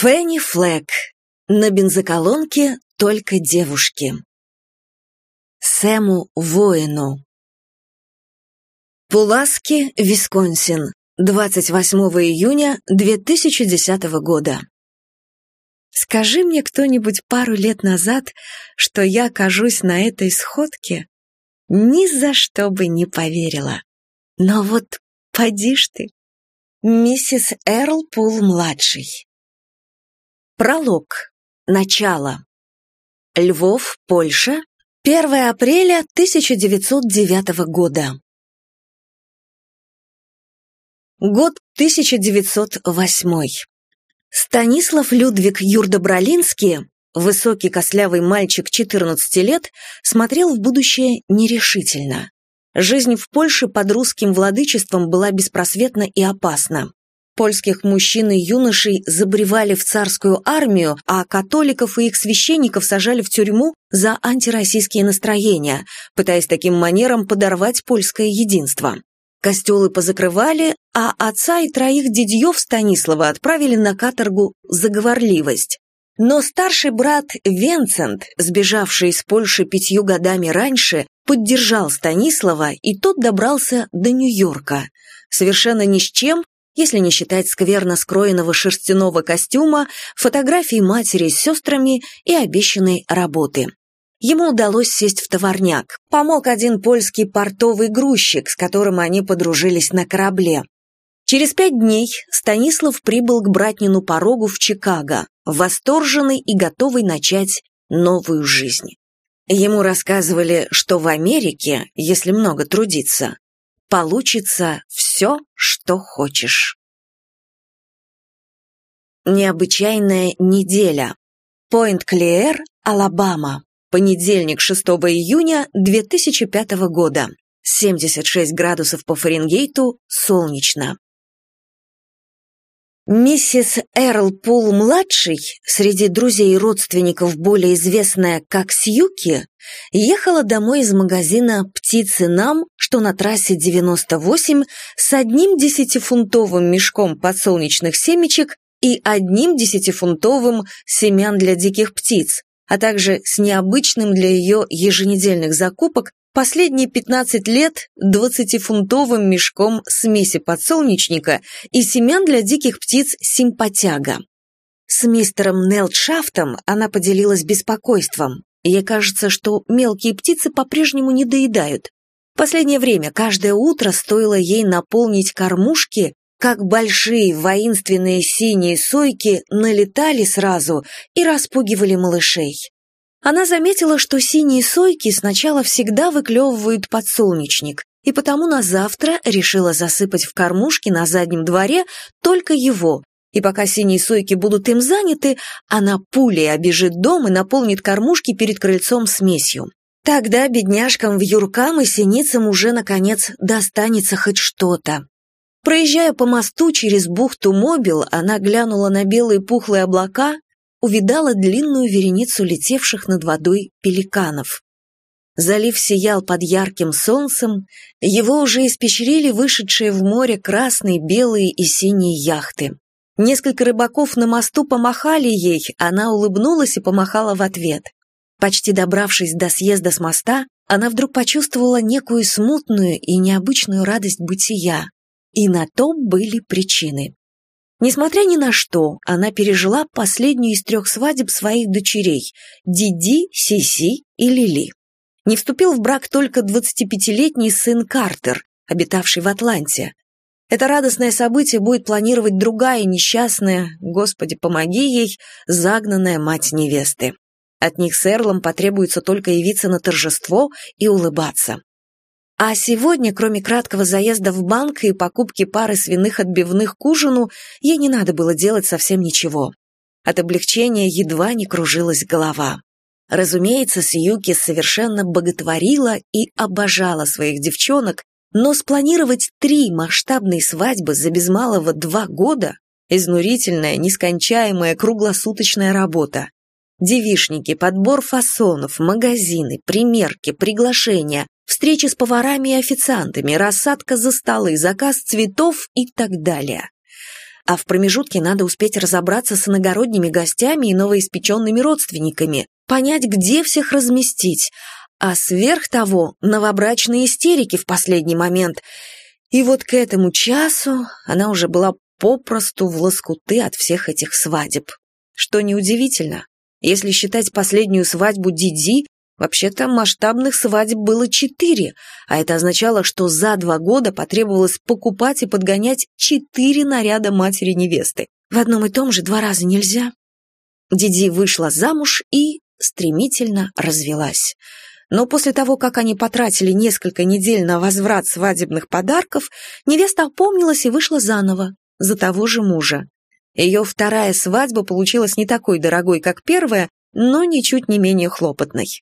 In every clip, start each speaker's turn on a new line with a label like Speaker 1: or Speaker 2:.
Speaker 1: Фенни Флэк. На бензоколонке только девушки. Сэму Воину. Пуласки, Висконсин. 28 июня 2010 года. Скажи мне кто-нибудь пару лет назад, что я окажусь на этой сходке, ни за что бы не поверила. Но вот поди ж ты. Миссис Эрл Пул-младший. Пролог. Начало. Львов, Польша. 1 апреля 1909 года. Год 1908. Станислав Людвиг Юрдобролинский, высокий кослявый мальчик 14 лет, смотрел в будущее нерешительно. Жизнь в Польше под русским владычеством была беспросветна и опасна польских мужчин и юношей забревали в царскую армию, а католиков и их священников сажали в тюрьму за антироссийские настроения, пытаясь таким манером подорвать польское единство. Костелы позакрывали, а отца и троих дядьев Станислава отправили на каторгу за говорливость. Но старший брат Венцент, сбежавший из Польши пятью годами раньше, поддержал Станислава, и тот добрался до Нью-Йорка. Совершенно ни с чем, если не считать скверно скроенного шерстяного костюма, фотографий матери с сестрами и обещанной работы. Ему удалось сесть в товарняк. Помог один польский портовый грузчик, с которым они подружились на корабле. Через пять дней Станислав прибыл к братнину порогу в Чикаго, восторженный и готовый начать новую жизнь. Ему рассказывали, что в Америке, если много трудиться, получится все, что хочешь. Необычайная неделя. Пойнт-Клеер, Алабама. Понедельник, 6 июня 2005 года. 76 градусов по Фаренгейту, солнечно. Миссис Эрл Пул-младший, среди друзей и родственников более известная как Сьюки, ехала домой из магазина «Птицы нам», что на трассе 98, с одним десятифунтовым мешком подсолнечных семечек и одним десятифунтовым семян для диких птиц, а также с необычным для ее еженедельных закупок Последние 15 лет 20-фунтовым мешком смеси подсолнечника и семян для диких птиц симпатяга. С мистером Нелтшафтом она поделилась беспокойством. Ей кажется, что мелкие птицы по-прежнему не доедают. Последнее время каждое утро стоило ей наполнить кормушки, как большие воинственные синие сойки налетали сразу и распугивали малышей. Она заметила, что синие сойки сначала всегда выклевывают подсолнечник, и потому на завтра решила засыпать в кормушки на заднем дворе только его, и пока синие сойки будут им заняты, она пулей обежит дом и наполнит кормушки перед крыльцом смесью. Тогда бедняжкам в юркам и синицам уже, наконец, достанется хоть что-то. Проезжая по мосту через бухту Мобил, она глянула на белые пухлые облака увидала длинную вереницу летевших над водой пеликанов. Залив сиял под ярким солнцем, его уже испещрили вышедшие в море красные, белые и синие яхты. Несколько рыбаков на мосту помахали ей, она улыбнулась и помахала в ответ. Почти добравшись до съезда с моста, она вдруг почувствовала некую смутную и необычную радость бытия. И на то были причины. Несмотря ни на что, она пережила последнюю из трех свадеб своих дочерей – Диди, Сиси и Лили. Не вступил в брак только 25-летний сын Картер, обитавший в Атланте. Это радостное событие будет планировать другая несчастная, господи, помоги ей, загнанная мать невесты. От них с Эрлом потребуется только явиться на торжество и улыбаться. А сегодня, кроме краткого заезда в банк и покупки пары свиных отбивных к ужину, ей не надо было делать совсем ничего. От облегчения едва не кружилась голова. Разумеется, Сьюки совершенно боготворила и обожала своих девчонок, но спланировать три масштабные свадьбы за без малого два года – изнурительная, нескончаемая круглосуточная работа. Девишники, подбор фасонов, магазины, примерки, приглашения, встречи с поварами и официантами, рассадка за столы, заказ цветов и так далее. а в промежутке надо успеть разобраться с иногородними гостями и новоиспеченными родственниками, понять, где всех разместить, а сверх того новобрачные истерики в последний момент. И вот к этому часу она уже была попросту в лоскуты от всех этих свадеб. Что неудивительно, если считать последнюю свадьбу Диди, вообще-то масштабных свадеб было четыре, а это означало, что за два года потребовалось покупать и подгонять четыре наряда матери-невесты. В одном и том же два раза нельзя. Диди вышла замуж и стремительно развелась. Но после того, как они потратили несколько недель на возврат свадебных подарков, невеста опомнилась и вышла заново, за того же мужа. Ее вторая свадьба получилась не такой дорогой, как первая, но ничуть не менее хлопотной.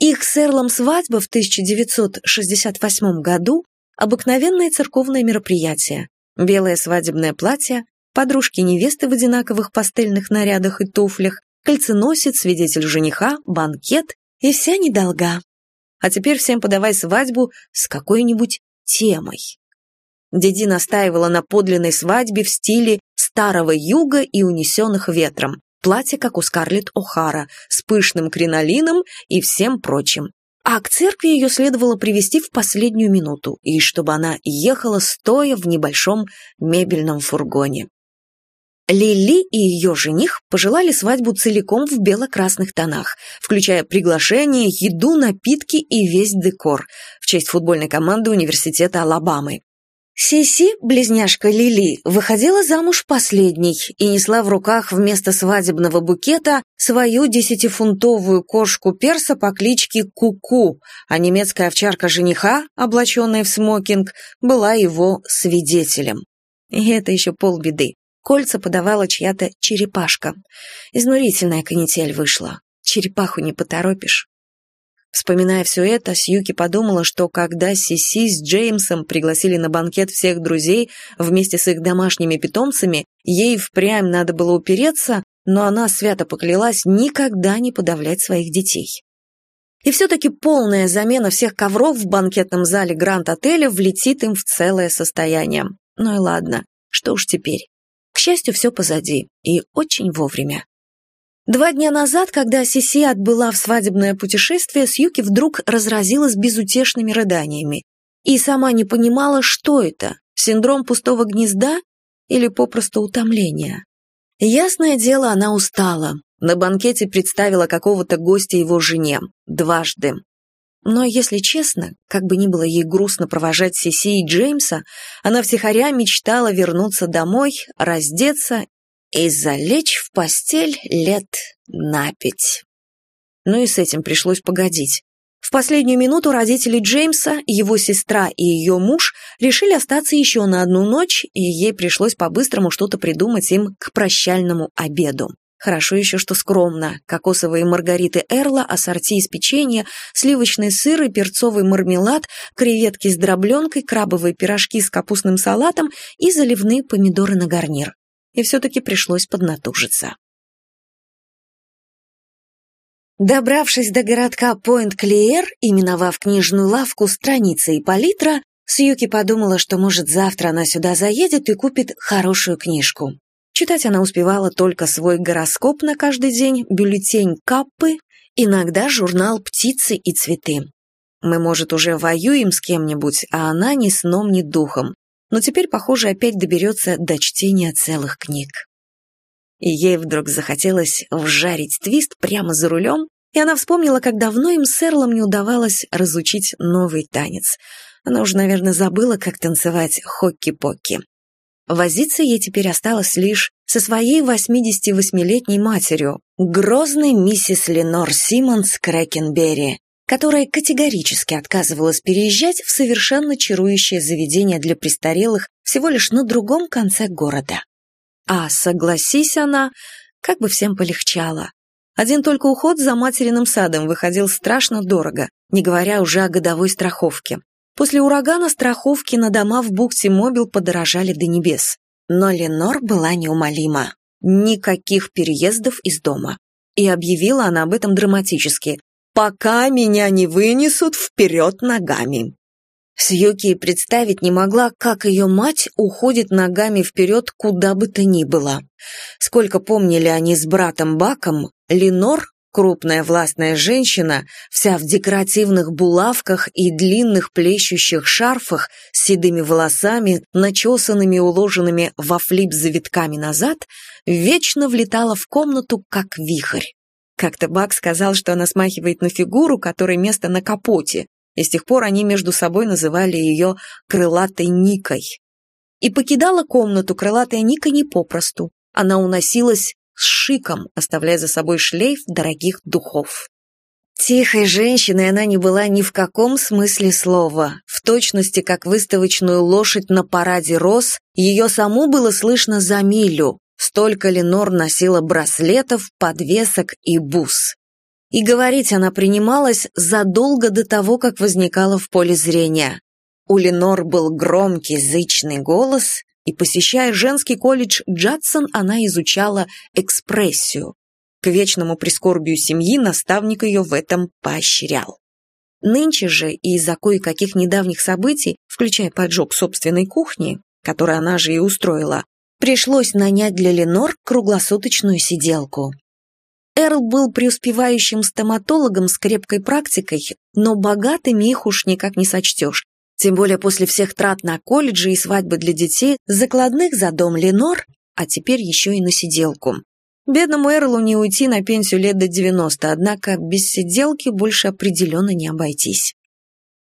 Speaker 1: Их с Эрлом свадьба в 1968 году – обыкновенное церковное мероприятие. Белое свадебное платье, подружки невесты в одинаковых пастельных нарядах и туфлях, кольценосец, свидетель жениха, банкет и вся недолга. А теперь всем подавай свадьбу с какой-нибудь темой. Диди настаивала на подлинной свадьбе в стиле старого юга и унесенных ветром. Платье, как у Скарлетт О'Хара, с пышным кринолином и всем прочим. А к церкви ее следовало привести в последнюю минуту, и чтобы она ехала стоя в небольшом мебельном фургоне. Лили и ее жених пожелали свадьбу целиком в бело-красных тонах, включая приглашение, еду, напитки и весь декор в честь футбольной команды университета Алабамы. Сиси, близняшка Лили, выходила замуж последней и несла в руках вместо свадебного букета свою десятифунтовую кошку перса по кличке Куку, -ку, а немецкая овчарка жениха, облаченная в смокинг, была его свидетелем. И это еще полбеды. Кольца подавала чья-то черепашка. Изнурительная канитель вышла. Черепаху не поторопишь. Вспоминая все это, Сьюки подумала, что когда Сиси с Джеймсом пригласили на банкет всех друзей вместе с их домашними питомцами, ей впрямь надо было упереться, но она свято поклялась никогда не подавлять своих детей. И все-таки полная замена всех ковров в банкетном зале Гранд-отеля влетит им в целое состояние. Ну и ладно, что уж теперь. К счастью, все позади, и очень вовремя. Два дня назад, когда Сиси отбыла в свадебное путешествие, Сьюки вдруг разразилась безутешными рыданиями и сама не понимала, что это – синдром пустого гнезда или попросту утомление. Ясное дело, она устала. На банкете представила какого-то гостя его жене. Дважды. Но, если честно, как бы ни было ей грустно провожать Сиси и Джеймса, она втихаря мечтала вернуться домой, раздеться и залечь в постель лет на пять. Ну и с этим пришлось погодить. В последнюю минуту родители Джеймса, его сестра и ее муж решили остаться еще на одну ночь, и ей пришлось по-быстрому что-то придумать им к прощальному обеду. Хорошо еще, что скромно. Кокосовые маргариты Эрла, ассорти из печенья, сливочный сыр и перцовый мармелад, креветки с дробленкой, крабовые пирожки с капустным салатом и заливные помидоры на гарнир и все-таки пришлось поднатужиться. Добравшись до городка Пойнт-Клиер и миновав книжную лавку страницы и палитра, Сьюки подумала, что, может, завтра она сюда заедет и купит хорошую книжку. Читать она успевала только свой гороскоп на каждый день, бюллетень Каппы, иногда журнал «Птицы и цветы». Мы, может, уже воюем с кем-нибудь, а она ни сном, ни духом но теперь, похоже, опять доберется до чтения целых книг. И ей вдруг захотелось вжарить твист прямо за рулем, и она вспомнила, как давно им с Эрлом не удавалось разучить новый танец. Она уже, наверное, забыла, как танцевать хокки-покки. Возиться ей теперь осталось лишь со своей 88-летней матерью, грозной миссис Ленор Симмонс Крэкенберри, которая категорически отказывалась переезжать в совершенно чарующее заведение для престарелых всего лишь на другом конце города. А согласись она, как бы всем полегчало. Один только уход за материным садом выходил страшно дорого, не говоря уже о годовой страховке. После урагана страховки на дома в бухте Мобил подорожали до небес. Но Ленор была неумолима. Никаких переездов из дома. И объявила она об этом драматически, пока меня не вынесут вперед ногами. Сьюки представить не могла, как ее мать уходит ногами вперед куда бы то ни было. Сколько помнили они с братом Баком, Ленор, крупная властная женщина, вся в декоративных булавках и длинных плещущих шарфах с седыми волосами, начесанными и уложенными во флип завитками назад, вечно влетала в комнату, как вихрь. Как-то Бак сказал, что она смахивает на фигуру, которой место на капоте, и с тех пор они между собой называли ее «крылатой Никой». И покидала комнату крылатая Ника не попросту. Она уносилась с шиком, оставляя за собой шлейф дорогих духов. Тихой женщиной она не была ни в каком смысле слова. В точности, как выставочную лошадь на параде роз, ее саму было слышно за милю. Столько Ленор носила браслетов, подвесок и бус и говорить она принималась задолго до того, как возникала в поле зрения. У Ленор был громкий, зычный голос, и, посещая женский колледж Джадсон, она изучала экспрессию. К вечному прискорбию семьи наставник ее в этом поощрял. Нынче же из-за кое-каких недавних событий, включая поджог собственной кухни, которую она же и устроила, пришлось нанять для Ленор круглосуточную сиделку. Эрл был преуспевающим стоматологом с крепкой практикой, но богатыми их уж никак не сочтешь. Тем более после всех трат на колледже и свадьбы для детей, закладных за дом Ленор, а теперь еще и на сиделку. Бедному Эрлу не уйти на пенсию лет до 90, однако без сиделки больше определенно не обойтись.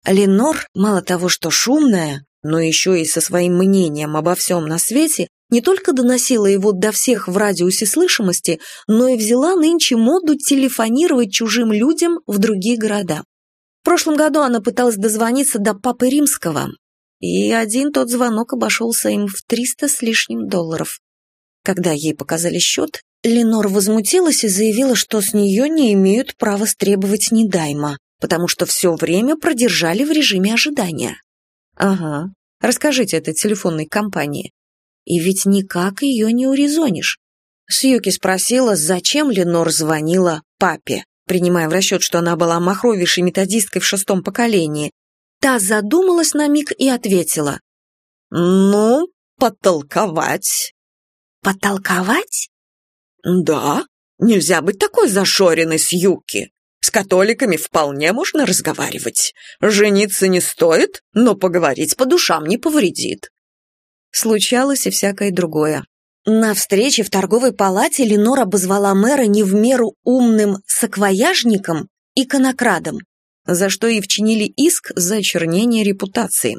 Speaker 1: Ленор, мало того, что шумная, но еще и со своим мнением обо всем на свете, не только доносила его до всех в радиусе слышимости, но и взяла нынче моду телефонировать чужим людям в другие города. В прошлом году она пыталась дозвониться до Папы Римского, и один тот звонок обошелся им в 300 с лишним долларов. Когда ей показали счет, Ленор возмутилась и заявила, что с нее не имеют права стребовать недайма, потому что все время продержали в режиме ожидания. Ага, расскажите этой телефонной компании. И ведь никак ее не урезонишь. Сьюки спросила, зачем Ленор звонила папе, принимая в расчет, что она была махровейшей методисткой в шестом поколении. Та задумалась на миг и ответила. «Ну, потолковать». «Потолковать?» «Да, нельзя быть такой зашоренной с Юки. С католиками вполне можно разговаривать. Жениться не стоит, но поговорить по душам не повредит. Случалось и всякое другое. На встрече в торговой палате Ленор обозвала мэра не в меру умным саквояжником и конокрадом, за что и вчинили иск за очернение репутации.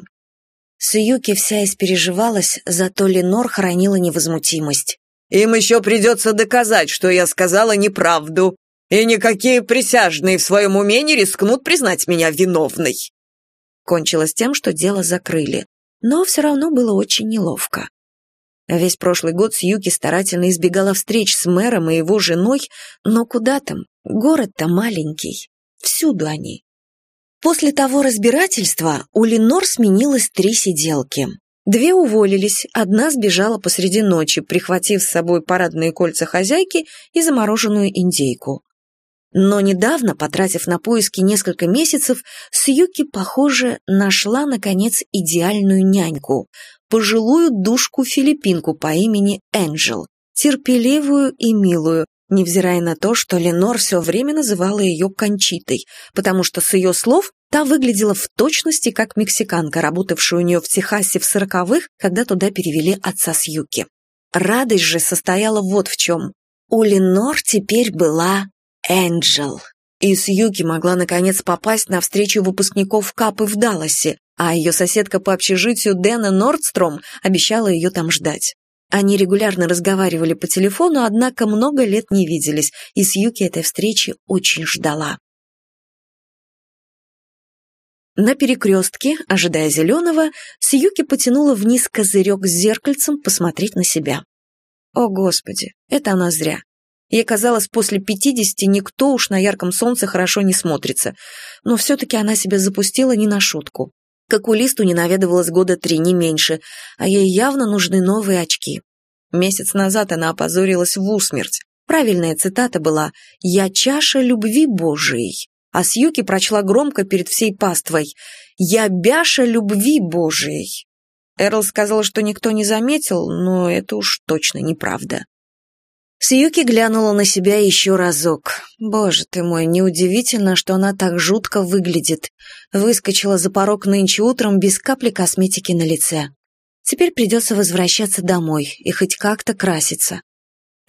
Speaker 1: Сьюки вся испереживалась, зато Ленор хранила невозмутимость. «Им еще придется доказать, что я сказала неправду, и никакие присяжные в своем уме не рискнут признать меня виновной». Кончилось тем, что дело закрыли но все равно было очень неловко. Весь прошлый год Сьюки старательно избегала встреч с мэром и его женой, но куда там, город-то маленький, всюду они. После того разбирательства у Ленор сменилось три сиделки. Две уволились, одна сбежала посреди ночи, прихватив с собой парадные кольца хозяйки и замороженную индейку. Но недавно, потратив на поиски несколько месяцев, Сьюки, похоже, нашла, наконец, идеальную няньку, пожилую душку-филиппинку по имени Энджел, терпеливую и милую, невзирая на то, что Ленор все время называла ее Кончитой, потому что, с ее слов, та выглядела в точности как мексиканка, работавшая у нее в Техасе в сороковых, когда туда перевели отца Сьюки. Радость же состояла вот в чем. У Ленор теперь была Энджел. И Сьюки могла наконец попасть на встречу выпускников Капы в Далласе, а ее соседка по общежитию Дэна Нордстром обещала ее там ждать. Они регулярно разговаривали по телефону, однако много лет не виделись, и Сьюки этой встречи очень ждала. На перекрестке, ожидая зеленого, Сьюки потянула вниз козырек с зеркальцем посмотреть на себя. О, Господи, это она зря. Ей казалось, после пятидесяти никто уж на ярком солнце хорошо не смотрится, но все-таки она себя запустила не на шутку. К окулисту не наведывалась года три, не меньше, а ей явно нужны новые очки. Месяц назад она опозорилась в усмерть. Правильная цитата была «Я чаша любви Божией». А Сьюки прочла громко перед всей паствой «Я Бяша любви Божией». Эрл сказал, что никто не заметил, но это уж точно неправда. Сьюки глянула на себя еще разок. Боже ты мой, неудивительно, что она так жутко выглядит. Выскочила за порог нынче утром без капли косметики на лице. Теперь придется возвращаться домой и хоть как-то краситься.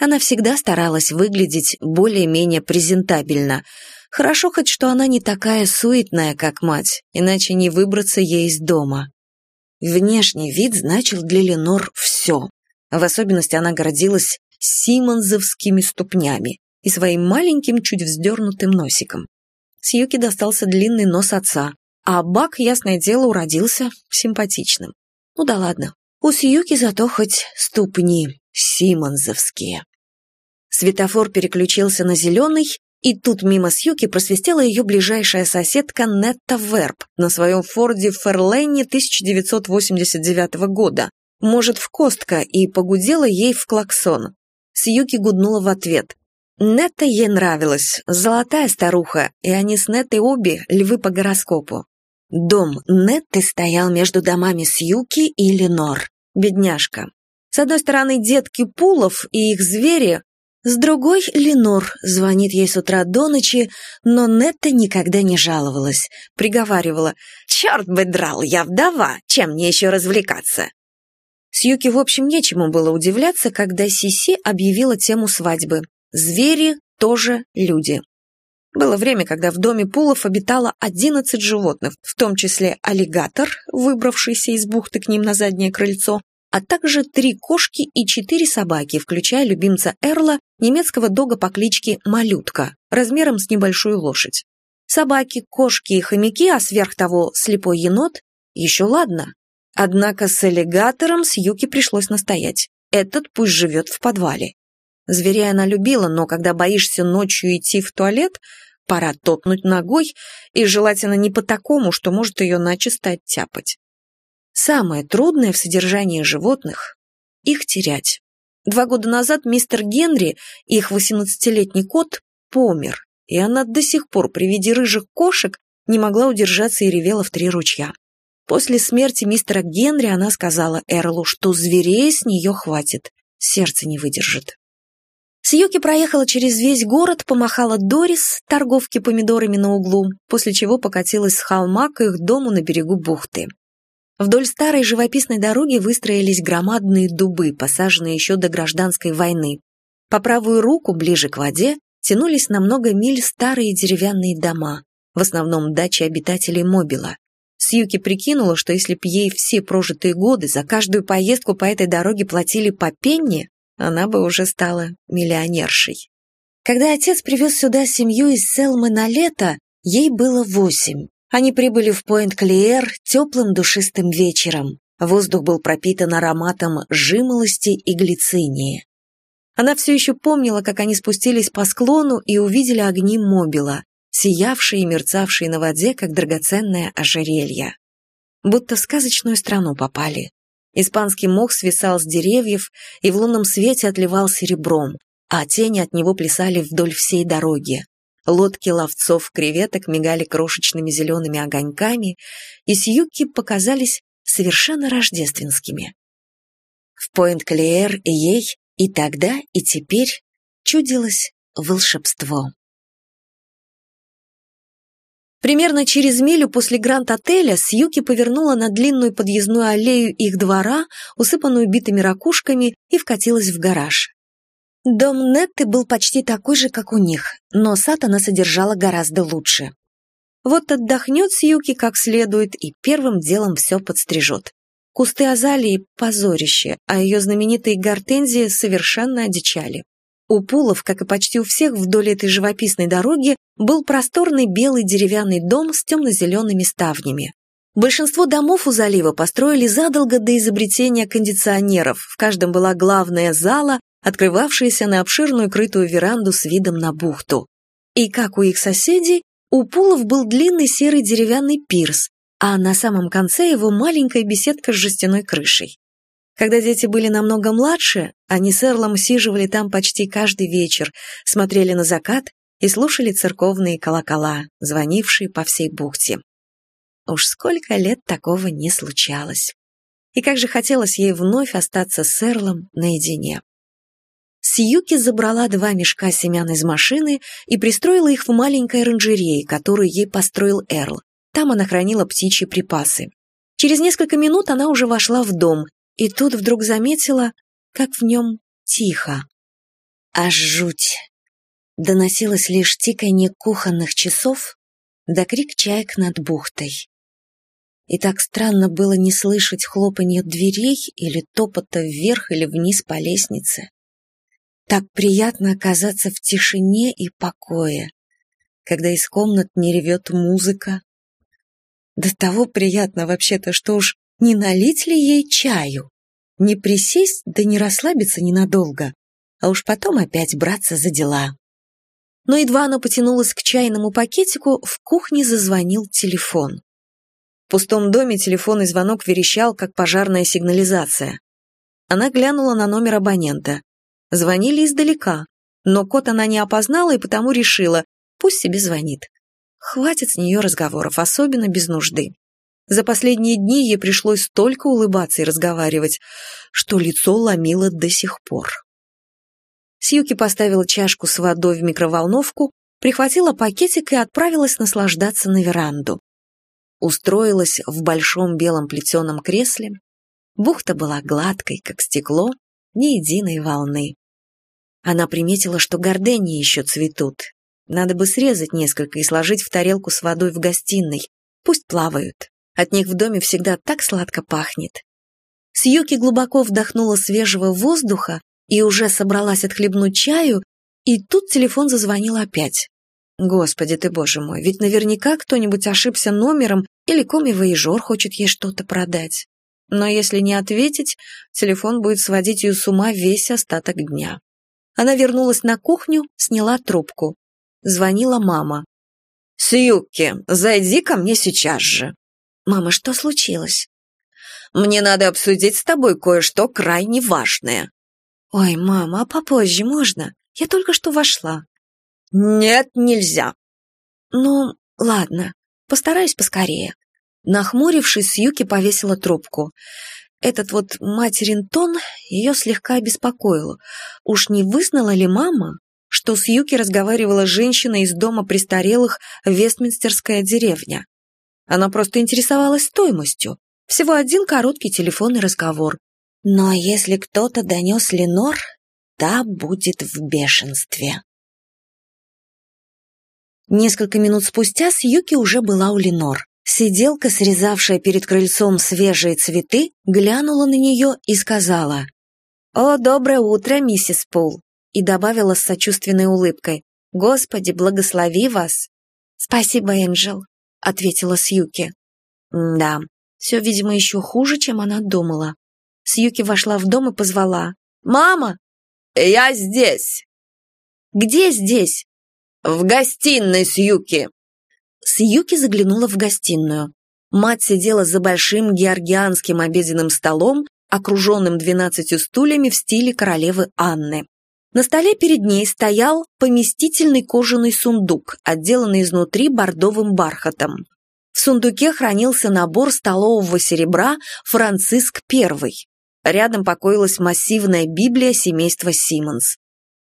Speaker 1: Она всегда старалась выглядеть более-менее презентабельно. Хорошо хоть, что она не такая суетная, как мать, иначе не выбраться ей из дома. Внешний вид значил для Ленор все. В особенности она гордилась симонзовскими ступнями и своим маленьким, чуть вздернутым носиком. Сьюки достался длинный нос отца, а Бак, ясное дело, уродился симпатичным. Ну да ладно, у Сьюки зато хоть ступни симонзовские. Светофор переключился на зеленый, и тут мимо Сьюки просвистела ее ближайшая соседка Нетта Верб на своем Форде Ферлене 1989 года, может, в Костка, и погудела ей в клаксон. Сьюки гуднула в ответ. Нетта ей нравилась, золотая старуха, и они с Неттой обе львы по гороскопу. Дом Нетты стоял между домами Сьюки и Ленор. Бедняжка. С одной стороны, детки Пулов и их звери, с другой — Ленор, звонит ей с утра до ночи, но Нетта никогда не жаловалась, приговаривала «Черт бы драл, я вдова, чем мне еще развлекаться?» Сьюки, в общем, нечему было удивляться, когда Сиси объявила тему свадьбы. Звери тоже люди. Было время, когда в доме Пулов обитало 11 животных, в том числе аллигатор, выбравшийся из бухты к ним на заднее крыльцо, а также три кошки и четыре собаки, включая любимца Эрла, немецкого дога по кличке Малютка, размером с небольшую лошадь. Собаки, кошки и хомяки, а сверх того слепой енот, еще ладно. Однако с аллигатором с Юки пришлось настоять. Этот пусть живет в подвале. Зверей она любила, но когда боишься ночью идти в туалет, пора топнуть ногой, и желательно не по такому, что может ее начисто оттяпать. Самое трудное в содержании животных – их терять. Два года назад мистер Генри, их 18-летний кот, помер, и она до сих пор при виде рыжих кошек не могла удержаться и ревела в три ручья. После смерти мистера Генри она сказала Эрлу, что зверей с нее хватит, сердце не выдержит. Сьюки проехала через весь город, помахала Дорис, торговки помидорами на углу, после чего покатилась с холма к их дому на берегу бухты. Вдоль старой живописной дороги выстроились громадные дубы, посаженные еще до гражданской войны. По правую руку, ближе к воде, тянулись на много миль старые деревянные дома, в основном дачи обитателей Мобила. Сьюки прикинула, что если б ей все прожитые годы за каждую поездку по этой дороге платили по пенни, она бы уже стала миллионершей. Когда отец привез сюда семью из Селмы на лето, ей было восемь. Они прибыли в Пойнт-Клиэр теплым душистым вечером. Воздух был пропитан ароматом жимолости и глицинии. Она все еще помнила, как они спустились по склону и увидели огни мобила, сиявшие и мерцавшие на воде, как драгоценное ожерелье. Будто в сказочную страну попали. Испанский мох свисал с деревьев и в лунном свете отливал серебром, а тени от него плясали вдоль всей дороги. Лодки ловцов креветок мигали крошечными зелеными огоньками, и с юбки показались совершенно рождественскими. В Пойнт-Клеер ей и тогда, и теперь чудилось волшебство. Примерно через милю после Гранд-отеля Сьюки повернула на длинную подъездную аллею их двора, усыпанную битыми ракушками, и вкатилась в гараж. Дом Нетты был почти такой же, как у них, но сад она содержала гораздо лучше. Вот отдохнет Сьюки как следует и первым делом все подстрижет. Кусты азалии – позорище, а ее знаменитые гортензии совершенно одичали. У Пулов, как и почти у всех вдоль этой живописной дороги, был просторный белый деревянный дом с темно-зелеными ставнями. Большинство домов у залива построили задолго до изобретения кондиционеров, в каждом была главная зала, открывавшаяся на обширную крытую веранду с видом на бухту. И, как у их соседей, у Пулов был длинный серый деревянный пирс, а на самом конце его маленькая беседка с жестяной крышей. Когда дети были намного младше, они с Эрлом сиживали там почти каждый вечер, смотрели на закат и слушали церковные колокола, звонившие по всей бухте. Уж сколько лет такого не случалось. И как же хотелось ей вновь остаться с Эрлом наедине. Сьюки забрала два мешка семян из машины и пристроила их в маленькой оранжерее, которую ей построил Эрл. Там она хранила птичьи припасы. Через несколько минут она уже вошла в дом, и тут вдруг заметила, как в нем тихо. Аж жуть. Доносилось лишь тиканье кухонных часов да крик чаек над бухтой. И так странно было не слышать хлопанье дверей или топота вверх или вниз по лестнице. Так приятно оказаться в тишине и покое, когда из комнат не ревет музыка. До того приятно вообще-то, что уж не налить ли ей чаю, не присесть да не расслабиться ненадолго, а уж потом опять браться за дела. Но едва она потянулась к чайному пакетику, в кухне зазвонил телефон. В пустом доме телефонный звонок верещал, как пожарная сигнализация. Она глянула на номер абонента. Звонили издалека, но код она не опознала и потому решила, пусть себе звонит. Хватит с нее разговоров, особенно без нужды. За последние дни ей пришлось столько улыбаться и разговаривать, что лицо ломило до сих пор. Сьюки поставила чашку с водой в микроволновку, прихватила пакетик и отправилась наслаждаться на веранду устроилась в большом белом плетеном кресле. Бухта была гладкой, как стекло, ни единой волны. Она приметила, что гордени еще цветут. Надо бы срезать несколько и сложить в тарелку с водой в гостиной. Пусть плавают. От них в доме всегда так сладко пахнет. Сьюки глубоко вдохнула свежего воздуха и уже собралась отхлебнуть чаю, и тут телефон зазвонил опять. Господи ты, боже мой, ведь наверняка кто-нибудь ошибся номером или коми-воежор хочет ей что-то продать. Но если не ответить, телефон будет сводить ее с ума весь остаток дня. Она вернулась на кухню, сняла трубку. Звонила мама. «Сьюки, зайди ко мне сейчас же». «Мама, что случилось?» «Мне надо обсудить с тобой кое-что крайне важное». «Ой, мама, а попозже можно? Я только что вошла». «Нет, нельзя». «Ну, ладно, постараюсь поскорее». Нахмурившись, Юки повесила трубку. Этот вот материн тон ее слегка обеспокоил. Уж не вызнала ли мама, что с Юки разговаривала женщина из дома престарелых Вестминстерская деревня? Она просто интересовалась стоимостью. Всего один короткий телефонный разговор. Но если кто-то донес Ленор, та будет в бешенстве. Несколько минут спустя Сьюки уже была у Ленор. Сиделка, срезавшая перед крыльцом свежие цветы, глянула на нее и сказала «О, доброе утро, миссис Пул!» и добавила с сочувственной улыбкой «Господи, благослови вас!» «Спасибо, Энджел», — ответила Сьюки. «Да, все, видимо, еще хуже, чем она думала». Сьюки вошла в дом и позвала «Мама!» «Я здесь!» «Где здесь?» «В гостиной, Сьюки!» Сьюки заглянула в гостиную. Мать сидела за большим георгианским обеденным столом, окруженным двенадцатью стульями в стиле королевы Анны. На столе перед ней стоял поместительный кожаный сундук, отделанный изнутри бордовым бархатом. В сундуке хранился набор столового серебра «Франциск I». Рядом покоилась массивная Библия семейства Симмонс.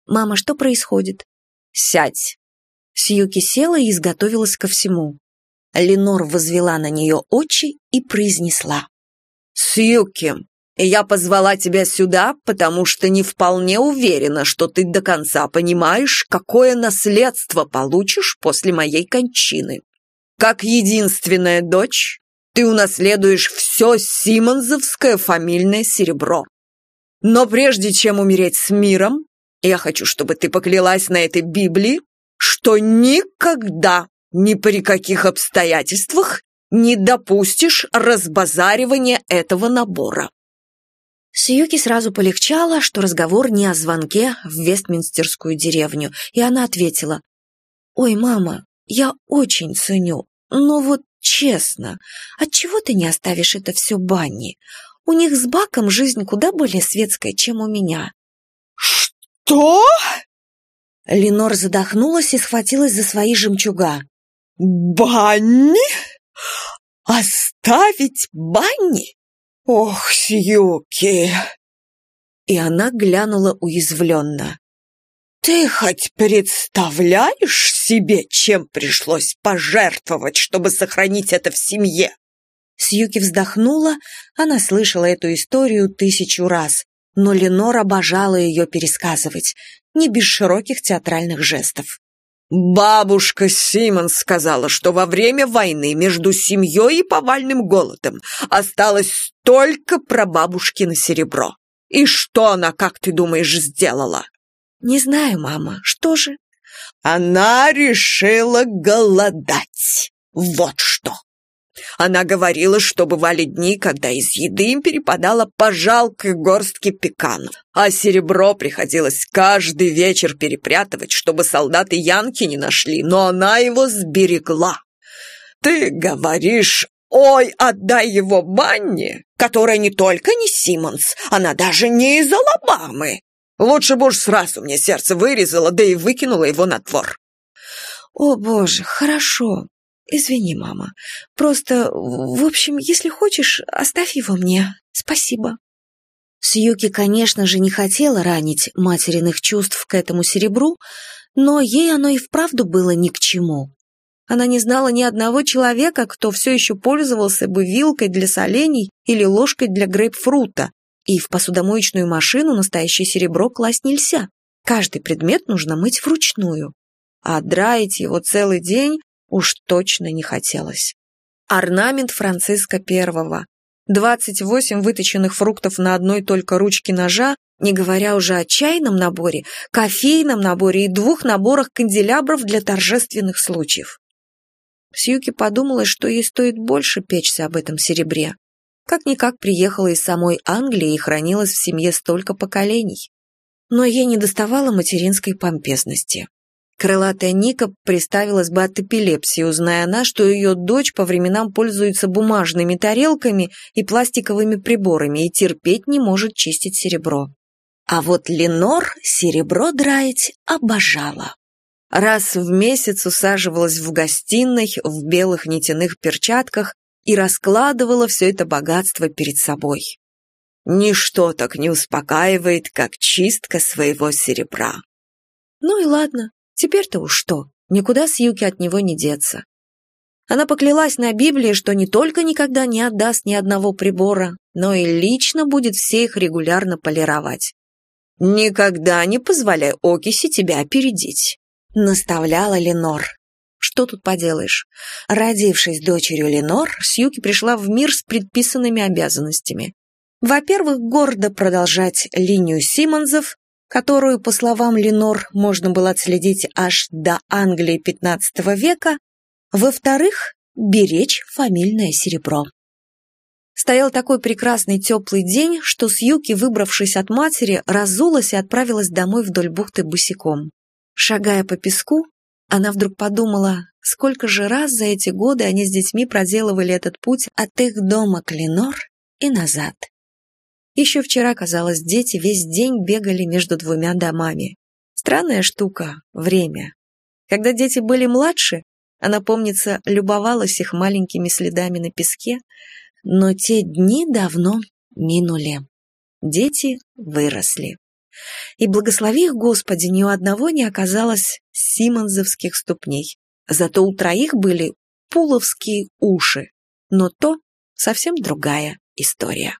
Speaker 1: «Мама, что происходит?» «Сядь!» Сьюки села и изготовилась ко всему. Ленор возвела на нее очи и произнесла. «Сьюки, я позвала тебя сюда, потому что не вполне уверена, что ты до конца понимаешь, какое наследство получишь после моей кончины. Как единственная дочь, ты унаследуешь все симонзовское фамильное серебро. Но прежде чем умереть с миром, я хочу, чтобы ты поклялась на этой Библии, что никогда, ни при каких обстоятельствах не допустишь разбазаривания этого набора. Сьюки сразу полегчало, что разговор не о звонке в Вестминстерскую деревню, и она ответила, «Ой, мама, я очень ценю, но вот честно, отчего ты не оставишь это все Банни? У них с Баком жизнь куда более светская, чем у меня».
Speaker 2: «Что?»
Speaker 1: Ленор задохнулась и схватилась за свои жемчуга.
Speaker 2: «Банни? Оставить Банни? Ох, Сьюки!»
Speaker 1: И она глянула уязвленно.
Speaker 2: «Ты хоть представляешь себе, чем пришлось пожертвовать, чтобы сохранить это в семье?»
Speaker 1: Сьюки вздохнула, она слышала эту историю тысячу раз, но Ленор обожала ее пересказывать, не без широких театральных жестов.
Speaker 2: Бабушка Симон сказала, что во время войны между семьей и повальным голодом осталось только прабабушкино серебро. И что она, как ты думаешь, сделала?
Speaker 1: Не знаю, мама, что же?
Speaker 2: Она решила голодать. Вот что. Она говорила, что бывали дни, когда из еды им перепадала по жалкой горстке пеканов, а серебро приходилось каждый вечер перепрятывать, чтобы солдаты Янки не нашли, но она его сберегла. Ты говоришь, ой, отдай его Банне, которая не только не Симмонс, она даже не из Алабамы. Лучше бы уж сразу мне сердце вырезала, да и выкинула его на двор.
Speaker 1: О, боже, хорошо, «Извини, мама. Просто, в общем, если хочешь, оставь его мне. Спасибо». Сьюки, конечно же, не хотела ранить материных чувств к этому серебру, но ей оно и вправду было ни к чему. Она не знала ни одного человека, кто все еще пользовался бы вилкой для солений или ложкой для грейпфрута, и в посудомоечную машину настоящее серебро класть нельзя. Каждый предмет нужно мыть вручную. А драить его целый день уж точно не хотелось. Орнамент Франциска Первого. 28 выточенных фруктов на одной только ручке ножа, не говоря уже о чайном наборе, кофейном наборе и двух наборах канделябров для торжественных случаев. Сьюки подумала, что ей стоит больше печься об этом серебре. Как-никак приехала из самой Англии и хранилась в семье столько поколений. Но ей не доставало материнской помпезности. Крылатая Ника приставилась бы от эпилепсии, узная она, что ее дочь по временам пользуется бумажными тарелками и пластиковыми приборами и терпеть не может чистить серебро. А вот Ленор серебро драить обожала. Раз в месяц усаживалась в гостиной в белых нитяных перчатках и раскладывала все это богатство перед собой. Ничто так не успокаивает, как чистка своего серебра. Ну и ладно, Теперь-то уж что, никуда с Юки от него не деться. Она поклялась на Библии, что не только никогда не отдаст ни одного прибора, но и лично будет все их регулярно полировать. «Никогда не позволяй окиси тебя опередить», — наставляла Ленор. Что тут поделаешь? Родившись дочерью Ленор, Сьюки пришла в мир с предписанными обязанностями. Во-первых, гордо продолжать линию Симмонсов, которую, по словам Ленор, можно было отследить аж до Англии XV века, во-вторых, беречь фамильное серебро. Стоял такой прекрасный теплый день, что Сьюки, выбравшись от матери, разулась и отправилась домой вдоль бухты босиком. Шагая по песку, она вдруг подумала, сколько же раз за эти годы они с детьми проделывали этот путь от их дома к Ленор и назад. Еще вчера, казалось, дети весь день бегали между двумя домами. Странная штука — время. Когда дети были младше, она, помнится, любовалась их маленькими следами на песке, но те дни давно минули. Дети выросли. И благослови их, Господи, ни у одного не оказалось симонзовских ступней. Зато у троих были пуловские уши. Но то совсем другая история.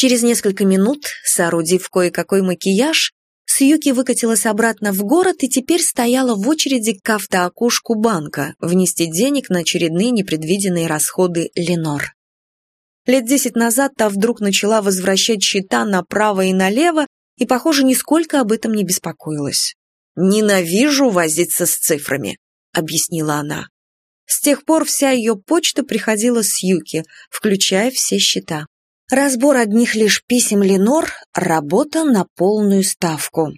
Speaker 1: Через несколько минут, соорудив кое-какой макияж, Сьюки выкатилась обратно в город и теперь стояла в очереди к автоокушку банка внести денег на очередные непредвиденные расходы Ленор. Лет десять назад та вдруг начала возвращать счета направо и налево и, похоже, нисколько об этом не беспокоилась. «Ненавижу возиться с цифрами», — объяснила она. С тех пор вся ее почта приходила с Юки, включая все счета. Разбор одних лишь писем Ленор – работа на полную ставку.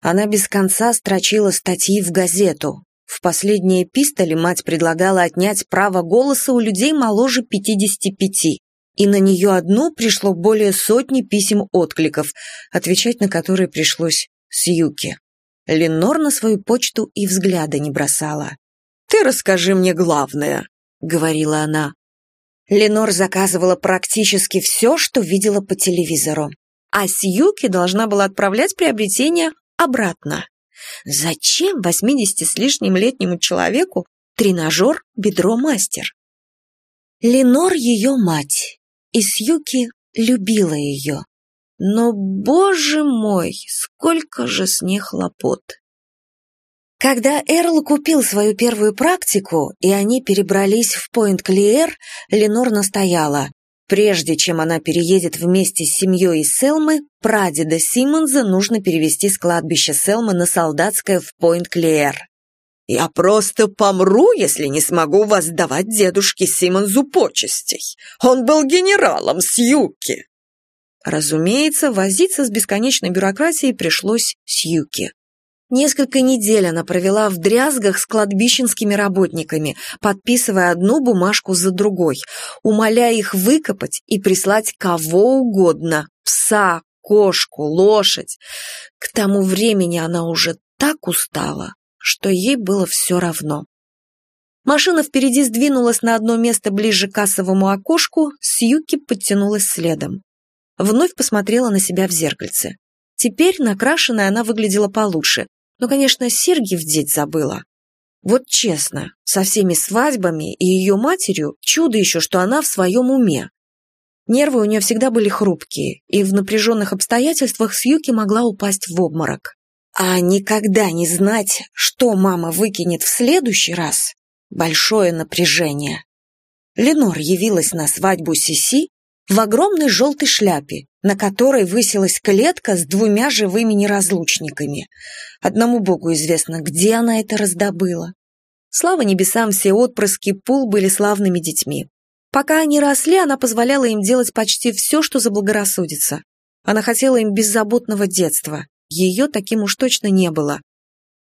Speaker 1: Она без конца строчила статьи в газету. В последние эпистоле мать предлагала отнять право голоса у людей моложе 55, и на нее одну пришло более сотни писем-откликов, отвечать на которые пришлось Сьюке. Ленор на свою почту и взгляда не бросала.
Speaker 2: ты расскажи мне главное», — говорила она.
Speaker 1: Ленор заказывала практически все, что видела по телевизору. А Сьюки должна была отправлять приобретение обратно. Зачем 80 с лишним летнему человеку тренажер «Бедро-мастер»? Ленор ее мать, и Сьюки любила ее. Но, боже мой, сколько же с ней хлопот! Когда Эрл купил свою первую практику, и они перебрались в Пойнт-Клиэр, Ленор настояла. Прежде чем она переедет вместе с семьей из Селмы, прадеда Симмонса нужно перевести с кладбища Селмы на Солдатское в Пойнт-Клиэр.
Speaker 2: «Я просто помру, если не смогу воздавать дедушке Симмонсу почестей. Он был генералом с Юки».
Speaker 1: Разумеется, возиться с бесконечной бюрократией пришлось с Юки. Несколько недель она провела в дрязгах с кладбищенскими работниками, подписывая одну бумажку за другой, умоляя их выкопать и прислать кого угодно – пса, кошку, лошадь. К тому времени она уже так устала, что ей было все равно. Машина впереди сдвинулась на одно место ближе к кассовому окошку, Сьюки подтянулась следом. Вновь посмотрела на себя в зеркальце. Теперь накрашенная она выглядела получше, но, конечно, серьги вдеть забыла. Вот честно, со всеми свадьбами и ее матерью чудо еще, что она в своем уме. Нервы у нее всегда были хрупкие, и в напряженных обстоятельствах Сьюки могла упасть в обморок. А никогда не знать, что мама выкинет в следующий раз – большое напряжение. Ленор явилась на свадьбу Сиси в огромной желтой шляпе, на которой высилась клетка с двумя живыми неразлучниками. Одному богу известно, где она это раздобыла. Слава небесам, все отпрыски Пул были славными детьми. Пока они росли, она позволяла им делать почти все, что заблагорассудится. Она хотела им беззаботного детства. Ее таким уж точно не было.